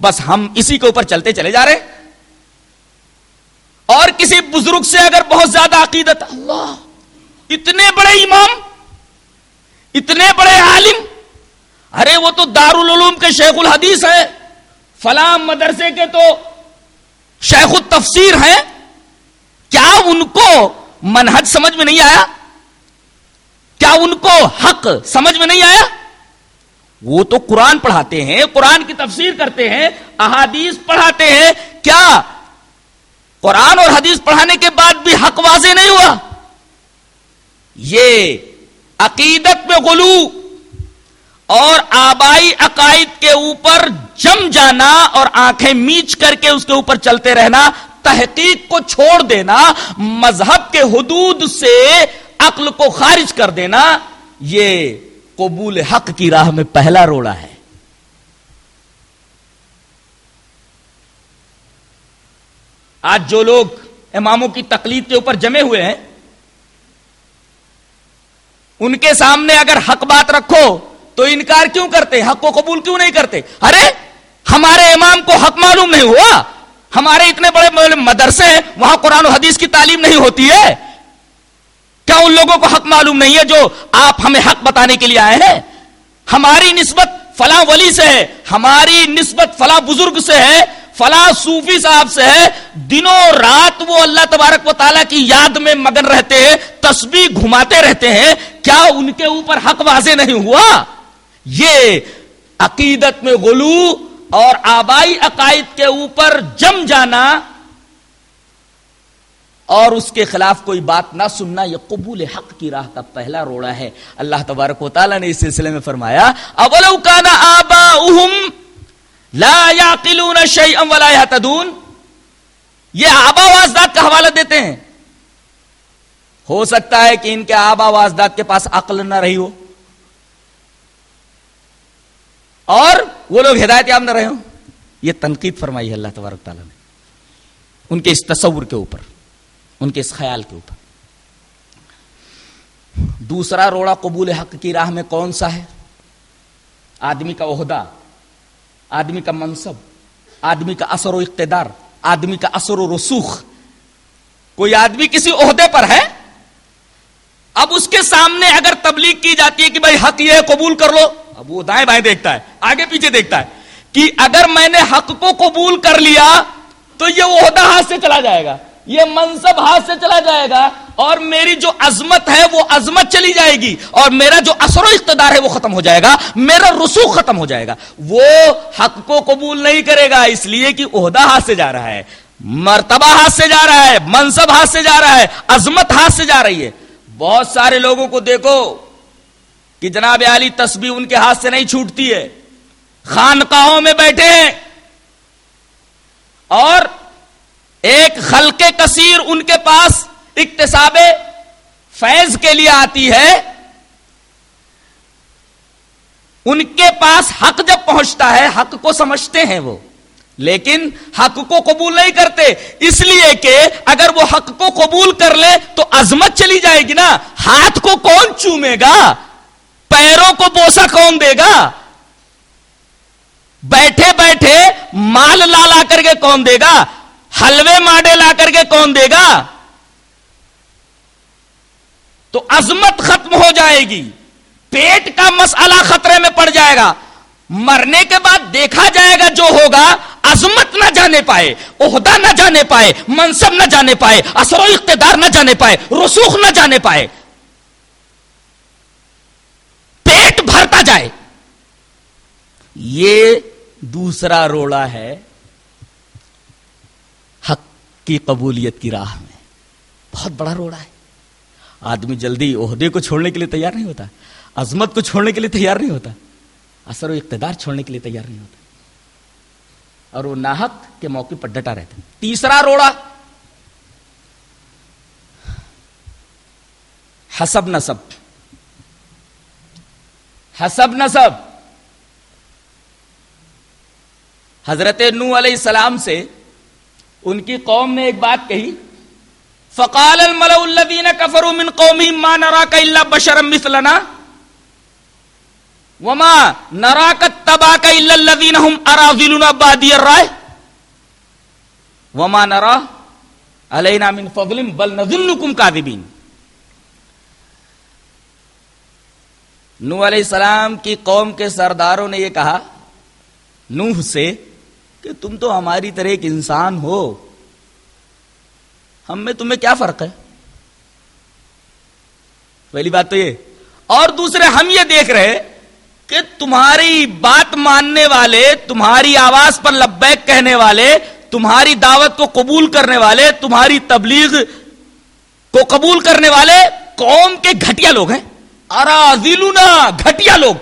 Speaker 4: بس ہم اسی کے اوپر چلتے چلے جا رہے اور کسی بزرگ سے اگر بہت زیادہ عقیدت، اللہ، اتنے بڑے امام، اتنے بڑے عالم، ارے وہ تو دارالعلوم کے شیخ الحدیث ہے فلاں مدرسے کے تو شیخ التفسیر ہیں، کیا ان کو منہج سمجھ میں نہیں آیا؟ کیا ان کو حق سمجھ میں نہیں آیا؟ وہ تو قرآن پڑھاتے ہیں، قرآن کی تفسیر کرتے ہیں، احادیث پڑھاتے ہیں، کیا قرآن اور حدیث پڑھانے کے بعد بھی حق واضح نہیں ہوا۔ یہ عقیدت میں غلو اور آبائی عقائد کے اوپر جم جانا اور آنکھیں میچ کر کے اس کے اوپر چلتے رہنا، تحقیق کو چھوڑ دینا، مذہب کے حدود سے عقل کو خارج کر دینا، یہ قبول حق کی راہ میں پہلا روڑا ہے۔ آج جو لوگ اماموں کی تقلید کے اوپر جمے ہوئے ہیں، ان کے سامنے اگر حق بات رکھو تو انکار کیوں کرتے؟ حق کو قبول کیوں نہیں کرتے؟ ارے، ہمارے امام کو حق معلوم نہیں ہوا؟ ہمارے اتنے بڑے مدرسے ہیں، وہاں قرآن و حدیث کی تعلیم نہیں ہوتی ہے؟ کیا ان لوگوں کو حق معلوم نہیں ہے جو آپ ہمیں حق بتانے کے لیے آئے ہیں؟ ہماری نسبت فلاں ولی سے ہے، ہماری نسبت فلاں بزرگ سے ہے فلاں صوفی صاحب سے ہے دنوں رات وہ اللہ تبارک و تعالیٰ کی یاد میں مگن رہتے ہیں، تسبیح گھماتے رہتے ہیں، کیا ان کے اوپر حق واضح نہیں ہوا؟ یہ عقیدت میں غلو اور آبائی عقائد کے اوپر جم جانا اور اس کے خلاف کوئی بات نہ سننا، یہ قبول حق کی راہ کا پہلا روڑا ہے۔ اللہ تبارک و تعالیٰ نے اس سلسلے میں فرمایا، اولو کان آباؤہم لا یعقلون شیئا ولا یہتدون یہ آبا و اجداد کا حوالہ دیتے ہیں. ہو سکتا ہے کہ ان کے آبا و اجداد کے پاس عقل نہ رہی ہو. اور وہ لوگ ہدایت یاب نہ رہے ہوں. یہ تنقید فرمائی ہے اللہ تبارک تعالیٰ نے. ان کے اس تصور کے اوپر، ان کے اس خیال کے اوپر. دوسرا روڑا قبول حق کی راہ میں کون سا ہے؟ آدمی کا عہدہ آدمی کا منصب، آدمی کا اثر و اقتدار، آدمی کا اثر و رسوخ۔ کوئی آدمی کسی عہدے پر ہے؟ اب اس کے سامنے اگر تبلیغ کی جاتی ہے کہ بھائی حق یہ ہے، قبول کر لو۔ اب وہ دائیں بائیں دیکھتا ہے، آگے پیچھے دیکھتا ہے کہ اگر میں نے حق کو قبول کر لیا تو یہ عہدہ ہاتھ سے چلا جائے گا۔ یہ منصب ہاتھ سے چلا جائے گا اور میری جو عظمت ہے وہ عظمت چلی جائے گی اور میرا جو اثر و اقتدار ہے وہ ختم ہو جائے گا، میرا رسوخ ختم ہو جائے گا۔ وہ حق کو قبول نہیں کرے گا، اس لیے کہ عہدہ ہاتھ سے جا رہا ہے، مرتبہ ہاتھ سے جا رہا ہے، منصب ہاتھ سے جا رہا ہے، عظمت ہاتھ سے جا رہی ہے۔ بہت سارے لوگوں کو دیکھو کہ جناب علی تسبیح ان کے ہاتھ سے نہیں چھوٹتی ہے۔ خانقاہوں میں بیٹھے ہیں اور ایک خلق کثیر ان کے پاس اقتصاب فیض کے لیے آتی ہے، ان کے پاس حق جب پہنچتا ہے، حق کو سمجھتے ہیں وہ۔ لیکن حق کو قبول نہیں کرتے، اس لیے کہ اگر وہ حق کو قبول کر لے تو عظمت چلی جائے گی نا۔ ہاتھ کو کون چومے گا؟ پیروں کو بوسا کون دے گا؟ بیٹھے بیٹھے مال لا لا کر کے کون دے گا؟ حلوے ماڈے لا کر کے کون دے گا؟ تو عظمت ختم ہو جائے گی، پیٹ کا مسئلہ خطرے میں پڑ جائے گا۔ مرنے کے بعد دیکھا جائے گا جو ہوگا، عظمت نہ جانے پائے، عہدہ نہ جانے پائے، منصب نہ جانے پائے، اثر و اقتدار نہ جانے پائے، رسوخ نہ جانے پائے۔ پیٹ بھرتا جائے۔ یہ دوسرا روڑا ہے۔ کی قبولیت کی راہ میں۔ بہت بڑا روڑا ہے۔ آدمی جلدی عہدے کو چھوڑنے کے لیے تیار نہیں ہوتا۔ عظمت کو چھوڑنے کے لیے تیار نہیں ہوتا۔ اثر و اقتدار چھوڑنے کے لیے تیار نہیں ہوتا۔ اور وہ ناحق کے موقع پر ڈٹا رہتا تیسرا روڑا۔ حسب نصب۔ حسب نصب۔ حضرت نو علیہ السلام سے ان کی قوم نے ایک بات کہی، فقال الملأ الذين كفروا من قومهم ما نراك الا بشرا مثلنا؟ وما نراك اتبعك الا الذين هم اراذلنا بادي الراي وما نرى علينا من فضل بل نظنكم كاذبين. نو علیہ السلام کی قوم کے سرداروں نے یہ کہا، نوح سے کہ تم تو ہماری طرح ایک انسان ہو۔ ہم میں تمہیں کیا فرق ہے؟ پہلی بات تو یہ۔ اور دوسرے، ہم یہ دیکھ رہے کہ تمہاری بات ماننے والے، تمہاری آواز پر لبیک کہنے والے، تمہاری دعوت کو قبول کرنے والے، تمہاری تبلیغ کو قبول کرنے والے قوم کے گھٹیا لوگ ہیں۔ ارازیلونا گھٹیا لوگ۔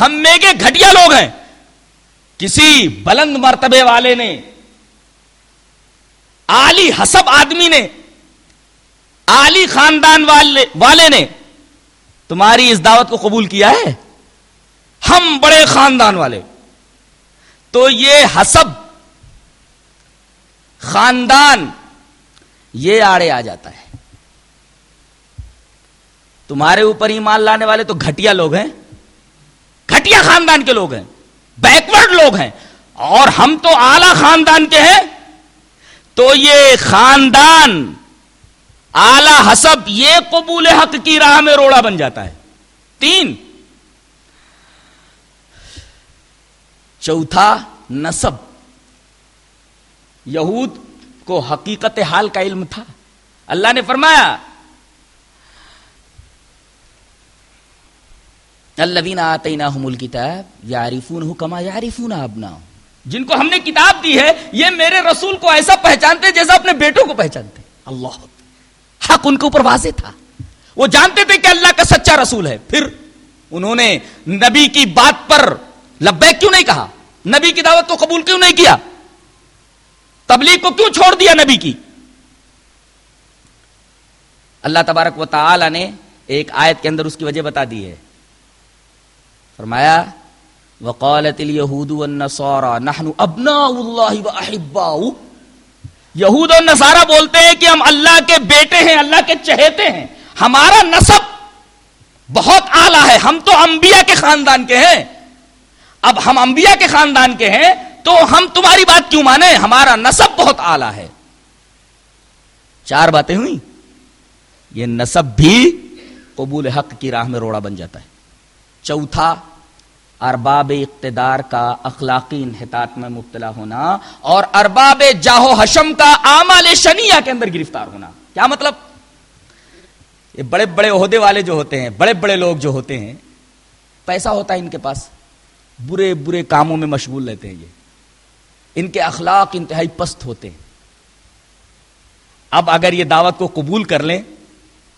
Speaker 4: ہم میں کے گھٹیا لوگ ہیں۔ کسی بلند مرتبے والے نے آلی حسب آدمی نے آلی خاندان والے والے نے تمہاری اس دعوت کو قبول کیا ہے؟ ہم بڑے خاندان والے۔ تو یہ حسب، خاندان، یہ آڑے آ جاتا ہے۔ تمہارے اوپر ایمان لانے والے تو گھٹیا لوگ ہیں۔ گھٹیا خاندان کے لوگ ہیں۔ بیکورڈ لوگ ہیں۔ اور ہم تو اعلی خاندان کے ہیں۔ تو یہ خاندان اعلی حسب یہ قبول حق کی راہ میں روڑا بن جاتا ہے۔ تین، چوتھا نصب یہود کو حقیقت حال کا علم تھا۔ اللہ نے فرمایا الذین آتیناہم الکتاب یعرفونہ کما یعرفون ابناہم. جن کو ہم نے کتاب دی ہے، یہ میرے رسول کو ایسا پہچانتے جیسا اپنے بیٹوں کو پہچانتے۔ اللہ حق ان کے اوپر واضح تھا۔ وہ جانتے تھے کہ اللہ کا سچا رسول ہے۔ پھر انہوں نے نبی کی بات پر لبیک کیوں نہیں کہا؟ نبی کی دعوت کو قبول کیوں نہیں کیا؟ تبلیغ کو کیوں چھوڑ دیا نبی کی؟ اللہ تبارک و تعالی نے ایک آیت کے اندر اس کی وجہ بتا دی ہے۔ فرمایا، وقالت اليهود والنصارى، نحن ابناء الله واحباؤه یہود اور نصارہ بولتے ہیں کہ ہم اللہ کے بیٹے ہیں، اللہ کے چہیتے ہیں۔ ہمارا نسب بہت اعلیٰ ہے۔ ہم تو انبیاء کے خاندان کے ہیں۔ اب ہم انبیاء کے خاندان کے ہیں، تو ہم تمہاری بات کیوں مانے ہمارا نسب بہت اعلیٰ ہے۔ چار باتیں ہوئی یہ نسب بھی قبول حق کی راہ میں روڑا بن جاتا ہے۔ چوتھا، ارباب اقتدار کا اخلاقی انحطاط میں مبتلا ہونا اور ارباب جاہو حشم کا آمال شنیہ کے اندر گرفتار ہونا۔ کیا مطلب؟ یہ بڑے بڑے عہدے والے جو ہوتے ہیں، بڑے بڑے لوگ جو ہوتے ہیں، پیسہ ہوتا ہے ان کے پاس۔ برے برے کاموں میں مشغول رہتے ہیں یہ۔ ان کے اخلاق انتہائی پست ہوتے ہیں۔ اب اگر یہ دعوت کو قبول کر لیں،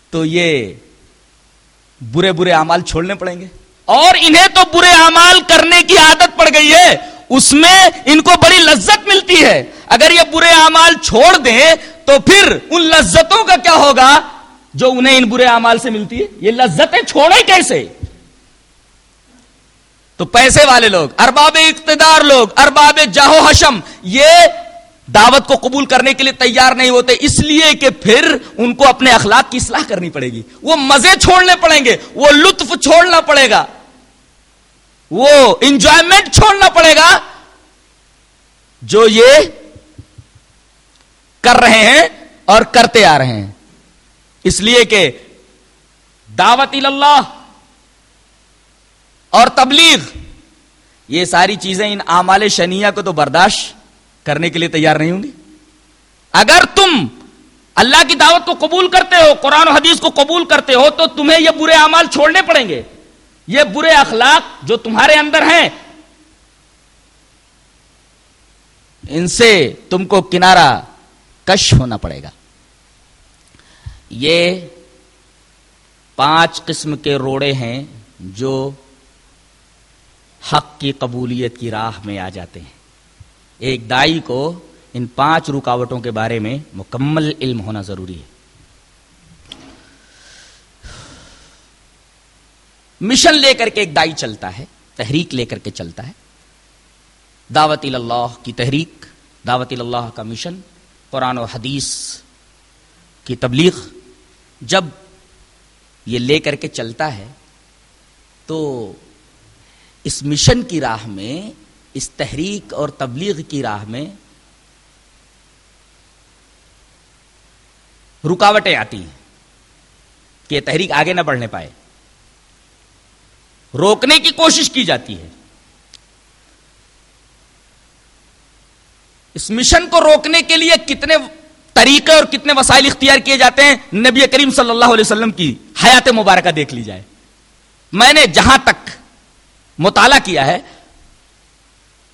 Speaker 4: تو یہ برے برے اعمال چھوڑنے پڑیں گے۔ اور انہیں تو برے اعمال کرنے کی عادت پڑ گئی ہے، اس میں ان کو بڑی لذت ملتی ہے۔ اگر یہ برے اعمال چھوڑ دیں تو پھر ان لذتوں کا کیا ہوگا؟ جو انہیں ان برے اعمال سے ملتی ہے، یہ لذتیں چھوڑے کیسے؟ تو پیسے والے لوگ، ارباب اقتدار لوگ، ارباب جاہو حشم، یہ دعوت کو قبول کرنے کے لیے تیار نہیں ہوتے، اس لیے کہ پھر ان کو اپنے اخلاق کی اصلاح کرنی پڑے گی۔ وہ مزے چھوڑنے پڑیں گے، وہ لطف چھوڑنا پڑے گا۔ وہ انجوائمنٹ چھوڑنا پڑے گا جو یہ کر رہے ہیں اور کرتے آ رہے ہیں۔ اس لیے کہ دعوت اللہ اور تبلیغ، یہ ساری چیزیں ان اعمال شنیہ کو تو برداشت کرنے کے لیے تیار نہیں ہوں گی۔ اگر تم اللہ کی دعوت کو قبول کرتے ہو، قرآن و حدیث کو قبول کرتے ہو، تو تمہیں یہ برے اعمال چھوڑنے پڑیں گے۔ یہ برے اخلاق جو تمہارے اندر ہیں، ان سے تم کو کنارہ کش ہونا پڑے گا۔ یہ پانچ قسم کے روڑے ہیں جو حق کی قبولیت کی راہ میں آ جاتے ہیں۔ ایک دائی کو ان پانچ رکاوٹوں کے بارے میں مکمل علم ہونا ضروری ہے۔ مشن لے کر کے ایک دائی چلتا ہے، تحریک لے کر کے چلتا ہے۔ دعوت اللہ کی تحریک، دعوت اللہ کا مشن، قرآن و حدیث کی تبلیغ۔ جب یہ لے کر کے چلتا ہے، تو اس مشن کی راہ میں، اس تحریک اور تبلیغ کی راہ میں رکاوٹیں آتی ہیں کہ یہ تحریک آگے نہ بڑھنے پائے۔ روکنے کی کوشش کی جاتی ہے۔ اس مشن کو روکنے کے لیے کتنے طریقے اور کتنے وسائل اختیار کیے جاتے ہیں، نبی کریم صلی اللہ علیہ وسلم کی حیات مبارکہ دیکھ لی جائے۔ میں نے جہاں تک مطالعہ کیا ہے،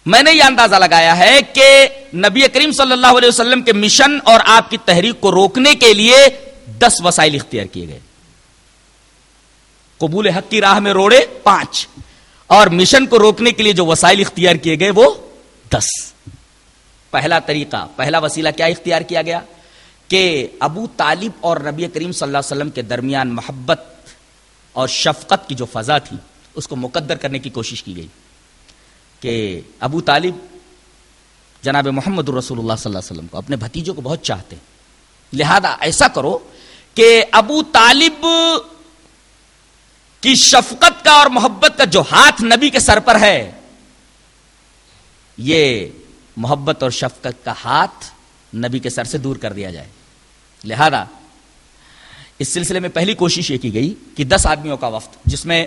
Speaker 4: میں نے یہ اندازہ لگایا ہے کہ نبی کریم صلی اللہ علیہ وسلم کے مشن اور آپ کی تحریک کو روکنے کے لیے دس وسائل اختیار کیے گئے۔ قبول حق کی راہ میں روڑے پانچ۔ اور مشن کو روکنے کے لیے جو وسائل اختیار کیے گئے وہ دس۔ پہلا طریقہ، پہلا وسیلہ کیا اختیار کیا گیا؟ کہ ابو طالب اور نبی کریم صلی اللہ علیہ وسلم کے درمیان محبت اور شفقت کی جو فضا تھی، اس کو مقدر کرنے کی کوشش کی گئی۔ کہ ابو طالب جناب محمد الرسول اللہ صلی اللہ علیہ وسلم کو، اپنے بھتیجوں کو بہت چاہتے۔ ہیں لہذا ایسا کرو کہ ابو طالب کی شفقت کا اور محبت کا جو ہاتھ نبی کے سر پر ہے، یہ محبت اور شفقت کا ہاتھ نبی کے سر سے دور کر دیا جائے۔ لہذا اس سلسلے میں پہلی کوشش یہ کی گئی کہ دس آدمیوں کا وقت جس میں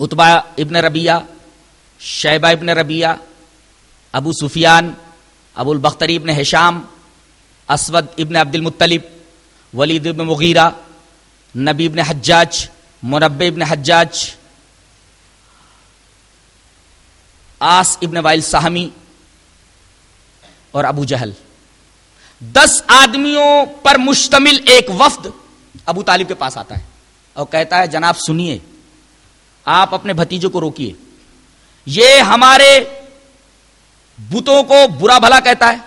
Speaker 4: اتبا ابن ربیہ شیبہ ابن ربیہ ابو سفیان، ابو البختری ابن حشام، اسود ابن عبد المطلب ولید ابن مغیرہ نبی ابن حجاج مرب ابن حجاج، آس ابن وائل ساہمی اور ابو جہل۔ دس آدمیوں پر مشتمل ایک وفد ابو طالب کے پاس آتا ہے اور کہتا ہے، جناب سنیے، آپ اپنے بھتیجوں کو روکیے۔ یہ ہمارے بتوں کو برا بھلا کہتا ہے،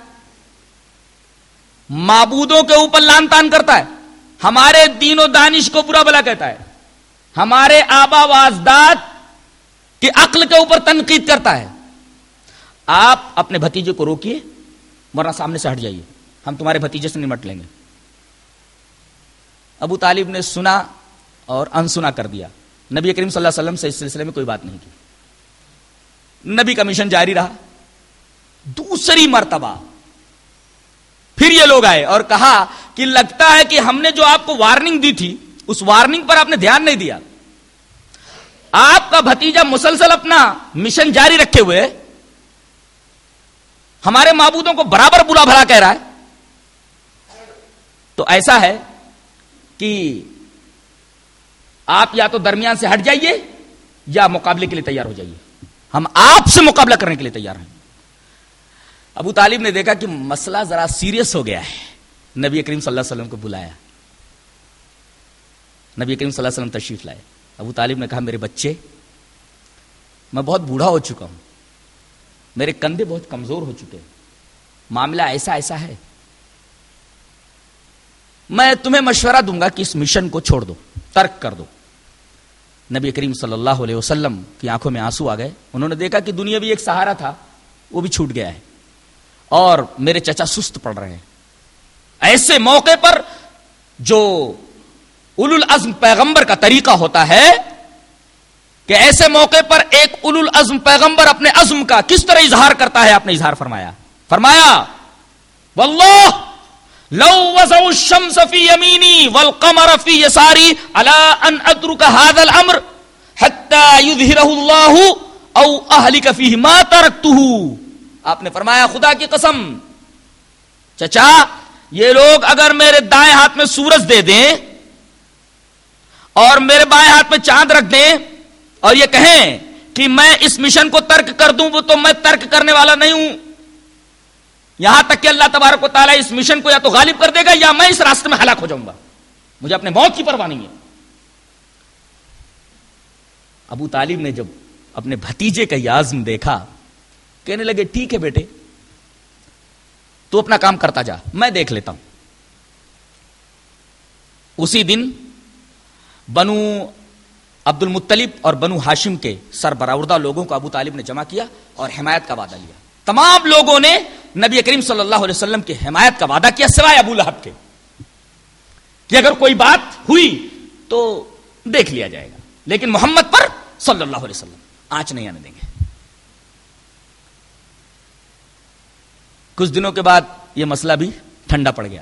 Speaker 4: معبودوں کے اوپر لان تان کرتا ہے۔ ہمارے دین و دانش کو برا بھلا کہتا ہے۔ ہمارے آبا واجداد کی عقل کے اوپر تنقید کرتا ہے۔ آپ اپنے بھتیجے کو روکیے، ورنہ سامنے سے ہٹ جائیے۔ ہم تمہارے بھتیجے سے نمٹ لیں گے۔ ابو طالب نے سنا اور انسنا کر دیا۔ نبی کریم صلی اللہ علیہ وسلم سے اس سلسلے میں کوئی بات نہیں کی۔ نبی کا مشن جاری رہا۔ دوسری مرتبہ پھر یہ لوگ آئے اور کہا کہ لگتا ہے کہ ہم نے جو آپ کو وارننگ دی تھی، اس وارننگ پر آپ نے دھیان نہیں دیا۔ آپ کا بھتیجا مسلسل اپنا مشن جاری رکھے ہوئے ہمارے معبودوں کو برابر بلا بھلا کہہ رہا ہے۔ تو ایسا ہے کہ آپ یا تو درمیان سے ہٹ جائیے یا مقابلے کے لیے تیار ہو جائیے۔ ہم آپ سے مقابلہ کرنے کے لیے تیار ہیں۔ ابو طالب نے دیکھا کہ مسئلہ ذرا سیریس ہو گیا ہے۔ نبی کریم صلی اللہ علیہ وسلم کو بلایا۔ نبی کریم صلی اللہ علیہ وسلم تشریف لائے۔ ابو طالب نے کہا، میرے بچے، میں بہت بوڑھا ہو چکا ہوں۔ میرے کندھے بہت کمزور ہو چکے ہیں۔ معاملہ ایسا ایسا ہے۔ میں تمہیں مشورہ دوں گا کہ اس مشن کو چھوڑ دو، ترک کر دو۔ نبی کریم صلی اللہ علیہ وسلم کی آنکھوں میں آنسو آ گئے۔ انہوں نے دیکھا کہ دنیا بھی ایک سہارا تھا، وہ بھی چھوٹ گیا ہے۔ اور میرے چچا سست پڑ رہے ہیں۔ ایسے موقع پر جو اول الازم پیغمبر کا طریقہ ہوتا ہے کہ ایسے موقع پر ایک اول الازم پیغمبر اپنے عزم کا کس طرح اظہار کرتا ہے، آپ نے اظہار فرمایا۔ فرمایا، واللہ لو وزع الشمس في يميني والقمر في يساري على ان اترك هذا الامر حتى يظهره الله او اهلك فيه ما تركته آپ نے فرمایا، خدا کی قسم۔ چچا، یہ لوگ اگر میرے دائیں ہاتھ میں سورج دے دیں اور میرے بائیں ہاتھ میں چاند رکھ دیں اور یہ کہیں کہ میں اس مشن کو ترک کر دوں، وہ تو میں ترک کرنے والا نہیں ہوں۔ یہاں تک کہ اللہ تبارک و تعالیٰ اس مشن کو یا تو غالب کر دے گا یا میں اس راستے میں ہلاک ہو جاؤں گا۔ مجھے اپنے موت کی پرواہ نہیں ہے۔ ابو طالب نے جب اپنے بھتیجے کا یازم دیکھا کہنے لگے، ٹھیک ہے بیٹے، تو اپنا کام کرتا جا، میں دیکھ لیتا ہوں۔ اسی دن بنو عبد المطلب اور بنو ہاشم کے سربراہدہ لوگوں کو ابو طالب نے جمع کیا اور حمایت کا وعدہ لیا۔ تمام لوگوں نے نبی کریم صلی اللہ علیہ وسلم کی حمایت کا وعدہ کیا، سوائے ابو لہب کے۔ کہ اگر کوئی بات ہوئی تو دیکھ لیا جائے گا، لیکن محمد پر صلی اللہ علیہ وسلم آنچ نہیں آنے دیں گے۔ کچھ دنوں کے بعد یہ مسئلہ بھی ٹھنڈا پڑ گیا۔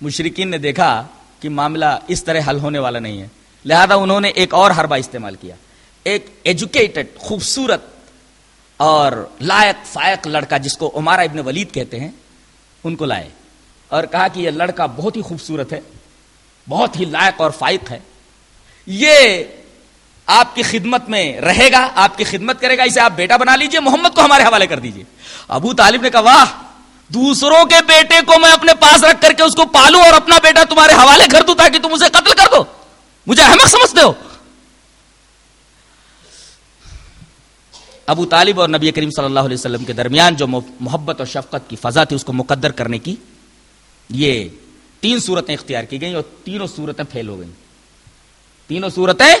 Speaker 4: مشرقین نے دیکھا کہ معاملہ اس طرح حل ہونے والا نہیں ہے۔ لہذا انہوں نے ایک اور حربہ استعمال کیا۔ ایک ایجوکیٹڈ خوبصورت اور لائق، فائق لڑکا جس کو عمارہ ابن ولید کہتے ہیں، ان کو لائے۔ اور کہا کہ یہ لڑکا بہت ہی خوبصورت ہے، بہت ہی لائق اور فائق ہے۔ یہ آپ کی خدمت میں رہے گا، آپ کی خدمت کرے گا، اسے آپ بیٹا بنا لیجیے، محمد کو ہمارے حوالے کر دیجیے۔ ابو طالب نے کہا، واہ، دوسروں کے بیٹے کو میں اپنے پاس رکھ کر کے اس کو پالوں اور اپنا بیٹا تمہارے حوالے کر دوں تاکہ تم اسے قتل کر دو۔ مجھے احمد سمجھتے ہو۔ ابو طالب اور نبی کریم صلی اللہ علیہ وسلم کے درمیان جو محبت اور شفقت کی فضا تھی، اس کو مقدر کرنے کی یہ تین صورتیں اختیار کی گئیں اور تینوں صورتیں فیل ہو گئیں۔ تینوں صورتیں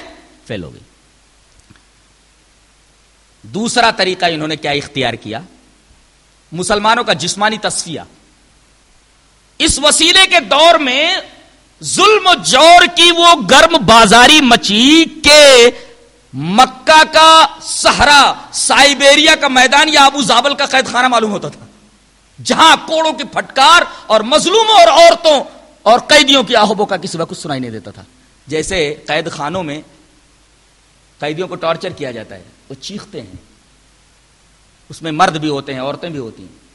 Speaker 4: فیل ہو گئی۔ دوسرا طریقہ انہوں نے کیا اختیار کیا؟ مسلمانوں کا جسمانی تصفیہ۔ اس وسیلے کے دور میں ظلم و جور کی وہ گرم بازاری مچی کے مکہ کا سہرا سائبیریا کا میدان یا ابو زابل کا قید خانہ معلوم ہوتا تھا۔ جہاں کوڑوں کی پھٹکار اور مظلوموں اور عورتوں اور قیدیوں کی آہوبوں کا کسی وقت سنائی نہیں دیتا تھا۔ جیسے قید خانوں میں قیدیوں کو ٹارچر کیا جاتا ہے، وہ چیختے ہیں۔ اس میں مرد بھی ہوتے ہیں، عورتیں بھی ہوتی ہیں۔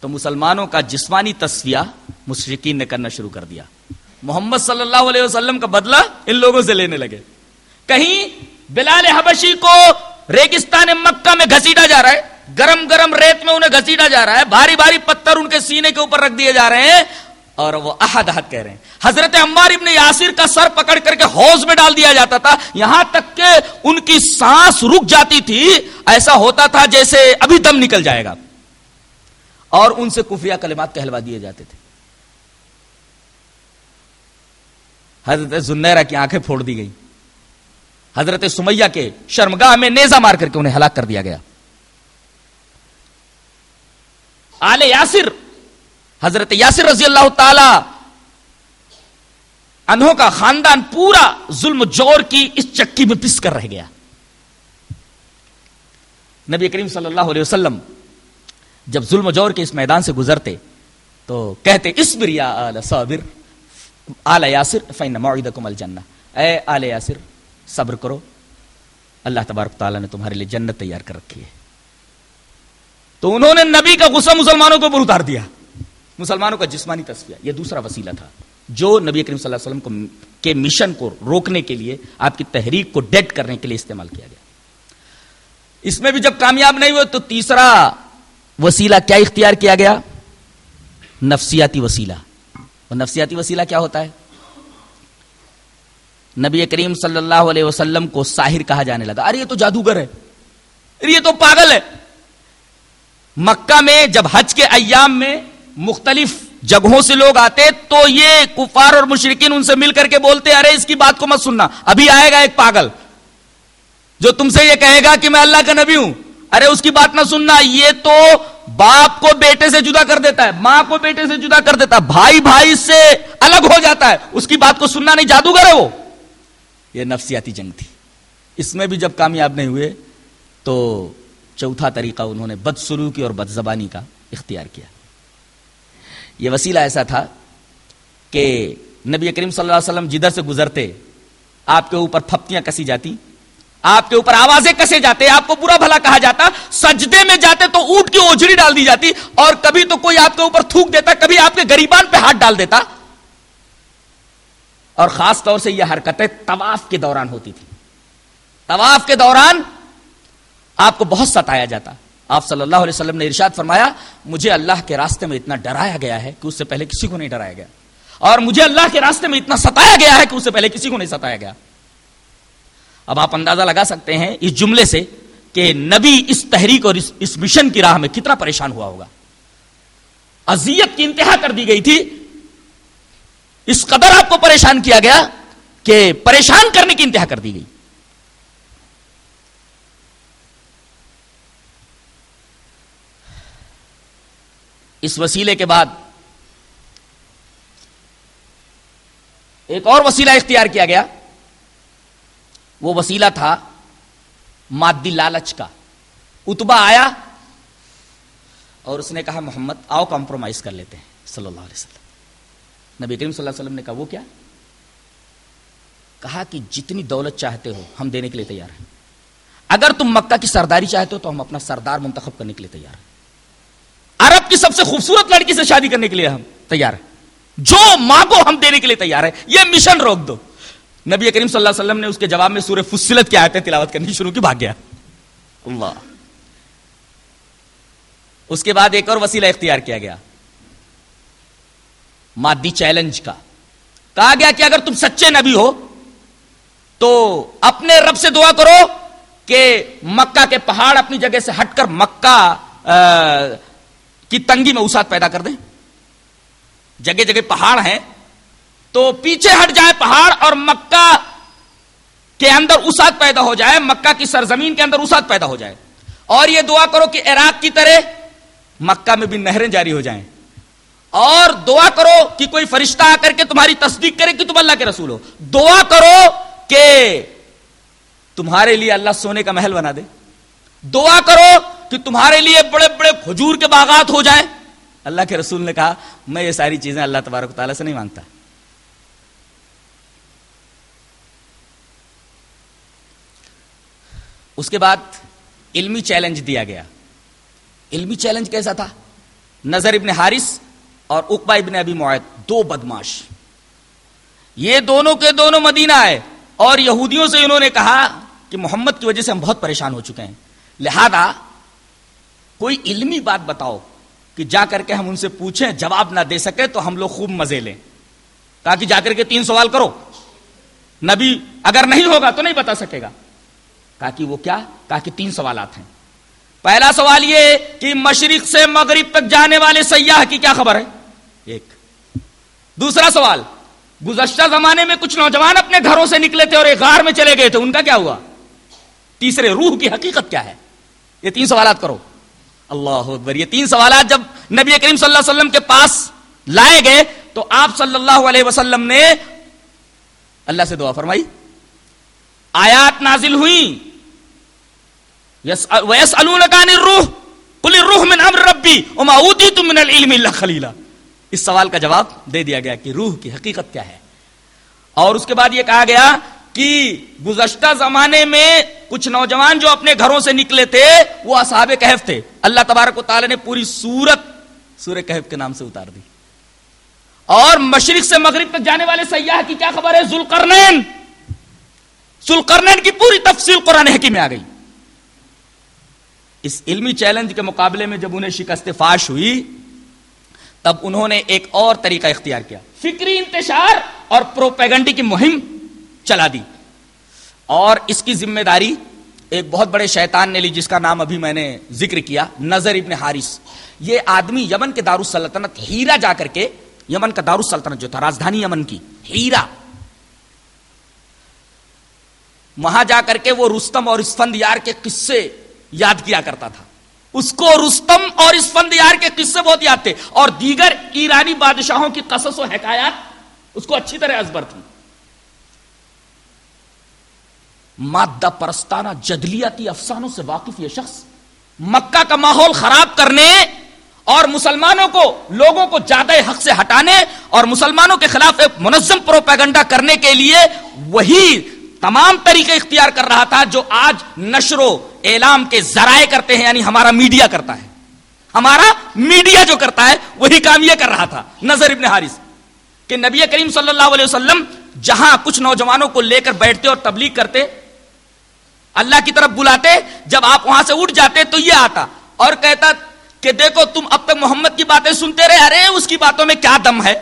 Speaker 4: تو مسلمانوں کا جسمانی تصفیہ مشرقین نے کرنا شروع کر دیا۔ محمد صلی اللہ علیہ وسلم کا بدلہ ان لوگوں سے لینے لگے۔ کہیں بلال حبشی کو ریگستان مکہ میں گھسیٹا جا رہا ہے، گرم گرم ریت میں انہیں گھسیٹا جا رہا ہے، بھاری بھاری پتھر ان کے سینے کے اوپر رکھ دیے جا رہے ہیں۔ اور وہ احد احد کہہ رہے ہیں۔ حضرت عمار ابن یاسر کا سر پکڑ کر کے حوض میں ڈال دیا جاتا تھا۔ یہاں تک کہ ان کی سانس رک جاتی تھی۔ ایسا ہوتا تھا جیسے ابھی دم نکل جائے گا۔ اور ان سے کفیا کلمات کہلوا دیے جاتے تھے۔ حضرت زنیرا کی آنکھیں پھوڑ دی گئی حضرت سمیہ کے شرمگاہ میں نیزا مار کر کے انہیں ہلاک کر دیا گیا۔ آل یاسر حضرت یاسر رضی اللہ تعالی انہوں کا خاندان پورا ظلم جور کی اس چکی میں پس کر رہ گیا۔ نبی کریم صلی اللہ علیہ وسلم جب ظلم جور کے اس میدان سے گزرتے تو کہتے اس بریا صابر، آل یاسر فین معیدکم الجنہ۔ اے آل یاسر، صبر کرو۔ اللہ تبارک تعالیٰ نے تمہارے لیے جنت تیار کر رکھی ہے۔ تو انہوں نے نبی کا غصہ مسلمانوں کے اوپر اتار دیا۔ مسلمانوں کا جسمانی تصفیہ، یہ دوسرا وسیلہ تھا۔ جو نبی کریم صلی اللہ علیہ وسلم کو کے مشن کو روکنے کے لیے آپ کی تحریک کو ڈیڈ کرنے کے لیے استعمال کیا گیا۔ اس میں بھی جب کامیاب نہیں ہوئے تو تیسرا وسیلہ کیا اختیار کیا گیا؟ نفسیاتی وسیلہ۔ اور نفسیاتی وسیلہ کیا ہوتا ہے؟ نبی کریم صلی اللہ علیہ وسلم کو ساحر کہا جانے لگا۔ ارے یہ تو جادوگر ہے۔ ارے یہ تو پاگل ہے۔ مکہ میں جب حج کے ایام میں مختلف جگہوں سے لوگ آتے تو یہ کفار اور مشرقین ان سے مل کر کے بولتے، ارے اس کی بات کو مت سننا، ابھی آئے گا ایک پاگل جو تم سے یہ کہے گا کہ میں اللہ کا نبی ہوں۔ ارے اس کی بات نہ سننا، یہ تو باپ کو بیٹے سے جدا کر دیتا ہے، ماں کو بیٹے سے جدا کر دیتا ہے، بھائی بھائی سے الگ ہو جاتا ہے۔ اس کی بات کو سننا نہیں، جادوگر ہے وہ۔ یہ نفسیاتی جنگ تھی۔ اس میں بھی جب کامیاب نہیں ہوئے تو چوتھا طریقہ انہوں نے بد سلوکی اور بد زبانی کا اختیار کیا۔ یہ وسیلہ ایسا تھا کہ نبی کریم صلی اللہ علیہ وسلم جدھر سے گزرتے، آپ کے اوپر پھپتیاں کسی جاتی، آپ کے اوپر آوازیں کسے جاتے، آپ کو برا بھلا کہا جاتا، سجدے میں جاتے تو اونٹ کی اوجڑی ڈال دی جاتی اور کبھی تو کوئی آپ کے اوپر تھوک دیتا، کبھی آپ کے گریبان پہ ہاتھ ڈال دیتا۔ اور خاص طور سے یہ حرکتیں طواف کے دوران ہوتی تھی طواف کے دوران آپ کو بہت ستایا جاتا۔ آپ صلی اللہ علیہ وسلم نے ارشاد فرمایا مجھے اللہ کے راستے میں اتنا ڈرایا گیا ہے کہ اس سے پہلے کسی کو نہیں ڈرایا گیا۔ اور مجھے اللہ کے راستے میں اتنا ستایا گیا ہے کہ اس سے پہلے کسی کو نہیں ستایا گیا۔ اب آپ اندازہ لگا سکتے ہیں اس جملے سے کہ نبی اس تحریک اور اس, اس مشن کی راہ میں کتنا پریشان ہوا ہوگا۔ ازیت کی انتہا کر دی گئی تھی۔ اس قدر آپ کو پریشان کیا گیا کہ پریشان کرنے کی انتہا کر دی گئی۔ اس وسیلے کے بعد ایک اور وسیلہ اختیار کیا گیا۔ وہ وسیلہ تھا مادی لالچ کا۔ اتبا آیا اور اس نے کہا، محمد، آؤ کمپرومائز کر لیتے ہیں۔ صلی اللہ علیہ وسلم۔ نبی کریم صلی اللہ علیہ وسلم نے کہا، وہ کیا؟ کہا کہ جتنی دولت چاہتے ہو، ہم دینے کے لیے تیار ہیں۔ اگر تم مکہ کی سرداری چاہتے ہو تو ہم اپنا سردار منتخب کرنے کے لیے تیار ہیں۔ عرب کی سب سے خوبصورت لڑکی سے شادی کرنے کے لیے ہم تیار ہیں۔ جو ماں کو ہم دینے کے لیے تیار ہے یہ مشن روک دو۔ نبی کریم صلی اللہ علیہ وسلم نے اس کے جواب میں سورہ فصلت کی آیتیں تلاوت کرنی شروع کی بھاگ گیا۔ اللہ۔ اس کے بعد ایک اور وسیلہ اختیار کیا گیا۔ مادی چیلنج کا۔ کہا گیا کہ اگر تم سچے نبی ہو تو اپنے رب سے دعا کرو کہ مکہ کے پہاڑ اپنی جگہ سے ہٹ کر مکہ کی تنگی میں اسات پیدا کر دیں۔ جگہ جگہ پہاڑ ہیں۔ تو پیچھے ہٹ جائے پہاڑ اور مکہ کے اندر اسات پیدا ہو جائے، مکہ کی سرزمین کے اندر اسات پیدا ہو جائے۔ اور یہ دعا کرو کہ عراق کی طرح مکہ میں بھی نہریں جاری ہو جائیں۔ اور دعا کرو کہ کوئی فرشتہ آ کر کے تمہاری تصدیق کرے کہ تم اللہ کے رسول ہو۔ دعا کرو کہ تمہارے لیے اللہ سونے کا محل بنا دے۔ دعا کرو کہ تمہارے لیے بڑے بڑے کھجور کے باغات ہو جائیں۔ اللہ کے رسول نے کہا، میں یہ ساری چیزیں اللہ تبارک تعالیٰ سے نہیں مانگتا۔ اس کے بعد علمی چیلنج دیا گیا۔ علمی چیلنج کیسا تھا؟ نظر ابن حارث اور اقبا ابن ابی معاہد دو بدماش۔ یہ دونوں کے دونوں مدینہ آئے اور یہودیوں سے انہوں نے کہا کہ محمد کی وجہ سے ہم بہت پریشان ہو چکے ہیں۔ لہذا کوئی علمی بات بتاؤ کہ جا کر کے ہم ان سے پوچھیں، جواب نہ دے سکے تو ہم لوگ خوب مزے لیں۔ کہا کہ جا کر کے تین سوال کرو۔ نبی اگر نہیں ہوگا تو نہیں بتا سکے گا۔ کہ وہ کیا؟ کہ تین سوالات ہیں۔ پہلا سوال یہ کہ مشرق سے مغرب تک جانے والے سیاح کی کیا خبر ہے؟ ایک۔ دوسرا سوال، گزشتہ زمانے میں کچھ نوجوان اپنے گھروں سے نکلے تھے اور ایک غار میں چلے گئے تھے، ان کا کیا ہوا؟ تیسرے، روح کی حقیقت کیا ہے؟ یہ تین سوالات کرو۔ اللہ اکبر. یہ تین سوالات جب نبی کریم صلی اللہ علیہ وسلم کے پاس لائے گئے، تو آپ صلی اللہ علیہ وسلم نے اللہ سے دعا فرمائی۔ آیات نازل ہوئی وَيَسْأَلُونَكَ عَنِ الرُّوحِ، قُلِ الرُّوحُ مِنْ أَمْرِ رَبِّي وَمَا أُوتِيتُم مِّنَ الْعِلْمِ اس سوال کا جواب دے دیا گیا کہ روح کی حقیقت کیا ہے۔ اور اس کے بعد یہ کہا گیا کہ گزشتہ زمانے میں کچھ نوجوان جو اپنے گھروں سے نکلے تھے، وہ اصحاب کہف تھے۔ اللہ تبارک و تعالی نے پوری سورت سورہ کہف کے نام سے اتار دی۔ اور مشرق سے مغرب تک جانے والے سیاح کی کیا خبر ہے؟ ذوالقرنین۔ ذوالقرنین کی پوری تفصیل قرآن حکیم میں آ گئی۔ اس علمی چیلنج کے مقابلے میں جب انہیں شکست فاش ہوئی، تب انہوں نے ایک اور طریقہ اختیار کیا۔ فکری انتشار اور پروپیگنڈی کی مہم۔ چلا دی۔ اور اس کی ذمہ داری ایک بہت بڑے شیطان نے لی، جس کا نام ابھی میں نے ذکر کیا، نظر ابن حارث۔ یہ آدمی یمن کے دارالسلطنت، ہیرا جا کر کے یمن کا دارالسلطنت جو تھا، راجدھانی یمن کی، ہیرا۔ وہاں جا کر کے وہ رستم اور اسفند یار کے قصے یاد کیا کرتا تھا۔ اس کو رستم اور اسفند یار کے قصے بہت یاد تھے۔ اور دیگر ایرانی بادشاہوں کی قصص و حکایات اس کو اچھی طرح ازبر تھی مادہ پرستانہ جدلیاتی افسانوں سے واقف یہ شخص مکہ کا ماحول خراب کرنے اور مسلمانوں کو لوگوں کو زیادہ حق سے ہٹانے اور مسلمانوں کے خلاف ایک منظم پروپیگنڈا کرنے کے لیے وہی تمام طریقے اختیار کر رہا تھا جو آج نشر و اعلام کے ذرائع کرتے ہیں یعنی ہمارا میڈیا کرتا ہے۔ ہمارا میڈیا جو کرتا ہے، وہی کام یہ کر رہا تھا۔ نظر ابن حارث، کہ نبی کریم صلی اللہ علیہ وسلم جہاں کچھ نوجوانوں کو لے کر بیٹھتے اور تبلیغ کرتے اللہ کی طرف بلاتے، جب آپ وہاں سے اٹھ جاتے تو یہ آتا۔ اور کہتا کہ دیکھو، تم اب تک محمد کی باتیں سنتے رہے، ارے، اس کی باتوں میں کیا دم ہے؟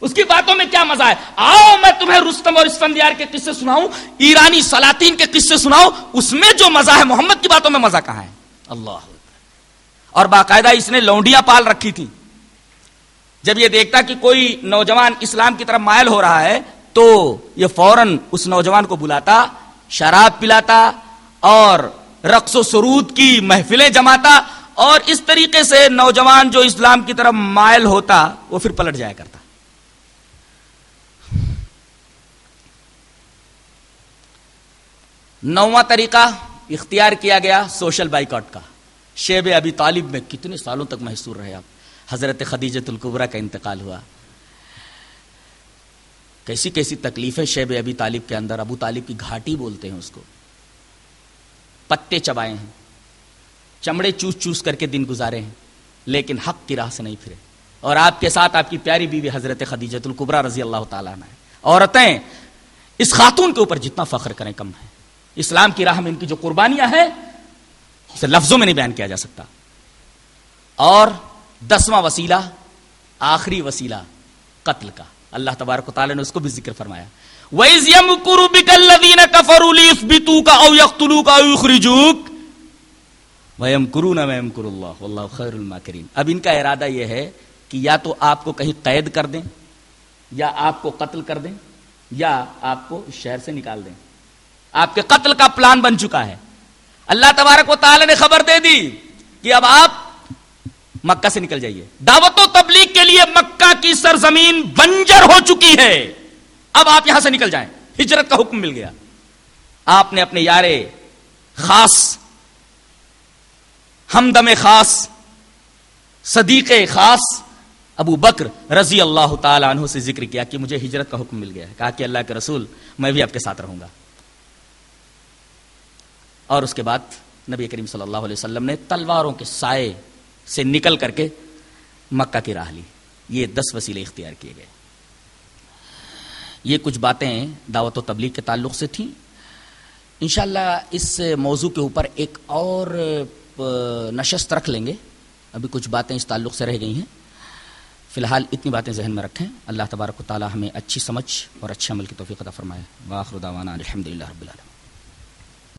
Speaker 4: اس کی باتوں میں کیا مزہ ہے؟ آؤ، میں تمہیں رستم اور اسفندیار کے قصے سناؤں، ایرانی سلاطین کے قصے سناؤں، اس میں جو مزہ ہے، محمد کی باتوں میں مزہ کہاں ہے؟ اللہ اور باقاعدہ اس نے لونڈیاں پال رکھی تھی جب یہ دیکھتا کہ کوئی نوجوان اسلام کی طرف مائل ہو رہا ہے، تو یہ فوراً اس نوجوان کو بلاتا شراب پلاتا اور رقص و سرود کی محفلیں جماتا اور اس طریقے سے نوجوان جو اسلام کی طرف مائل ہوتا وہ پھر پلٹ جایا کرتا۔ نواں طریقہ اختیار کیا گیا سوشل بائیکاٹ کا۔ شیب ابھی طالب میں کتنے سالوں تک محسور رہے آپ۔ حضرت خدیجت القبرا کا انتقال ہوا۔ کیسی کیسی تکلیفیں شیب ابھی طالب کے اندر ابو طالب کی گھاٹی بولتے ہیں اس کو۔ پتے چبائے ہیں۔ چمڑے چوس چوس کر کے دن گزارے ہیں۔ لیکن حق کی راہ سے نہیں پھرے۔ اور آپ کے ساتھ آپ کی پیاری بیوی حضرت خدیجت القبرا رضی اللہ تعالیٰ نے عورتیں اس خاتون کے اوپر جتنا فخر کریں کم ہے۔ اسلام کی راہ میں ان کی جو قربانیاں ہیں، اسے لفظوں میں نہیں بیان کیا جا سکتا۔ اور دسواں وسیلہ، آخری وسیلہ، قتل کا۔ اللہ تبارک و تعالیٰ نے اس کو بھی ذکر فرمایا۔ وَإِذْ يَمْكُرُ بِكَ الَّذِينَ كَفَرُوا لِيُثْبِتُوكَ أَوْ يَقْتُلُوكَ أَوْ يُخْرِجُوكَ وَيَمْكُرُونَ وَيَمْكُرُ اللَّهُ وَاللَّهُ خَيْرُ الْمَاكِرِينَ۔ اب ان کا ارادہ یہ ہے کہ یا تو آپ کو کہیں قید کر دیں، یا آپ کو قتل کر دیں، یا آپ کو شہر سے نکال دیں۔ آپ کے قتل کا پلان بن چکا ہے۔ اللہ تبارک و تعالی نے خبر دے دی کہ اب آپ مکہ سے نکل جائیے۔ دعوت و تبلیغ کے لیے مکہ کی سرزمین بنجر ہو چکی ہے۔ اب آپ یہاں سے نکل جائیں۔ ہجرت کا حکم مل گیا۔ آپ نے اپنے یارے خاص، ہمدم خاص، صدیق خاص ابو بکر رضی اللہ تعالی عنہ سے ذکر کیا کہ مجھے ہجرت کا حکم مل گیا ہے۔ کہا کہ اللہ کے رسول، میں بھی آپ کے ساتھ رہوں گا۔ اور اس کے بعد نبی کریم صلی اللہ علیہ وسلم نے تلواروں کے سائے سے نکل کر کے مکہ کی راہ لی۔ یہ دس وسیلے اختیار کیے گئے۔ یہ کچھ باتیں دعوت و تبلیغ کے تعلق سے تھیں۔ انشاءاللہ اس موضوع کے اوپر ایک اور نشست رکھ لیں گے۔ ابھی کچھ باتیں اس تعلق سے رہ گئی ہیں۔ فی الحال اتنی باتیں ذہن میں رکھیں۔ اللہ تبارک و تعالی ہمیں اچھی سمجھ اور اچھے عمل کی توفیق عطا فرمائے۔ واخر دعوانا الحمدللہ رب العالمین۔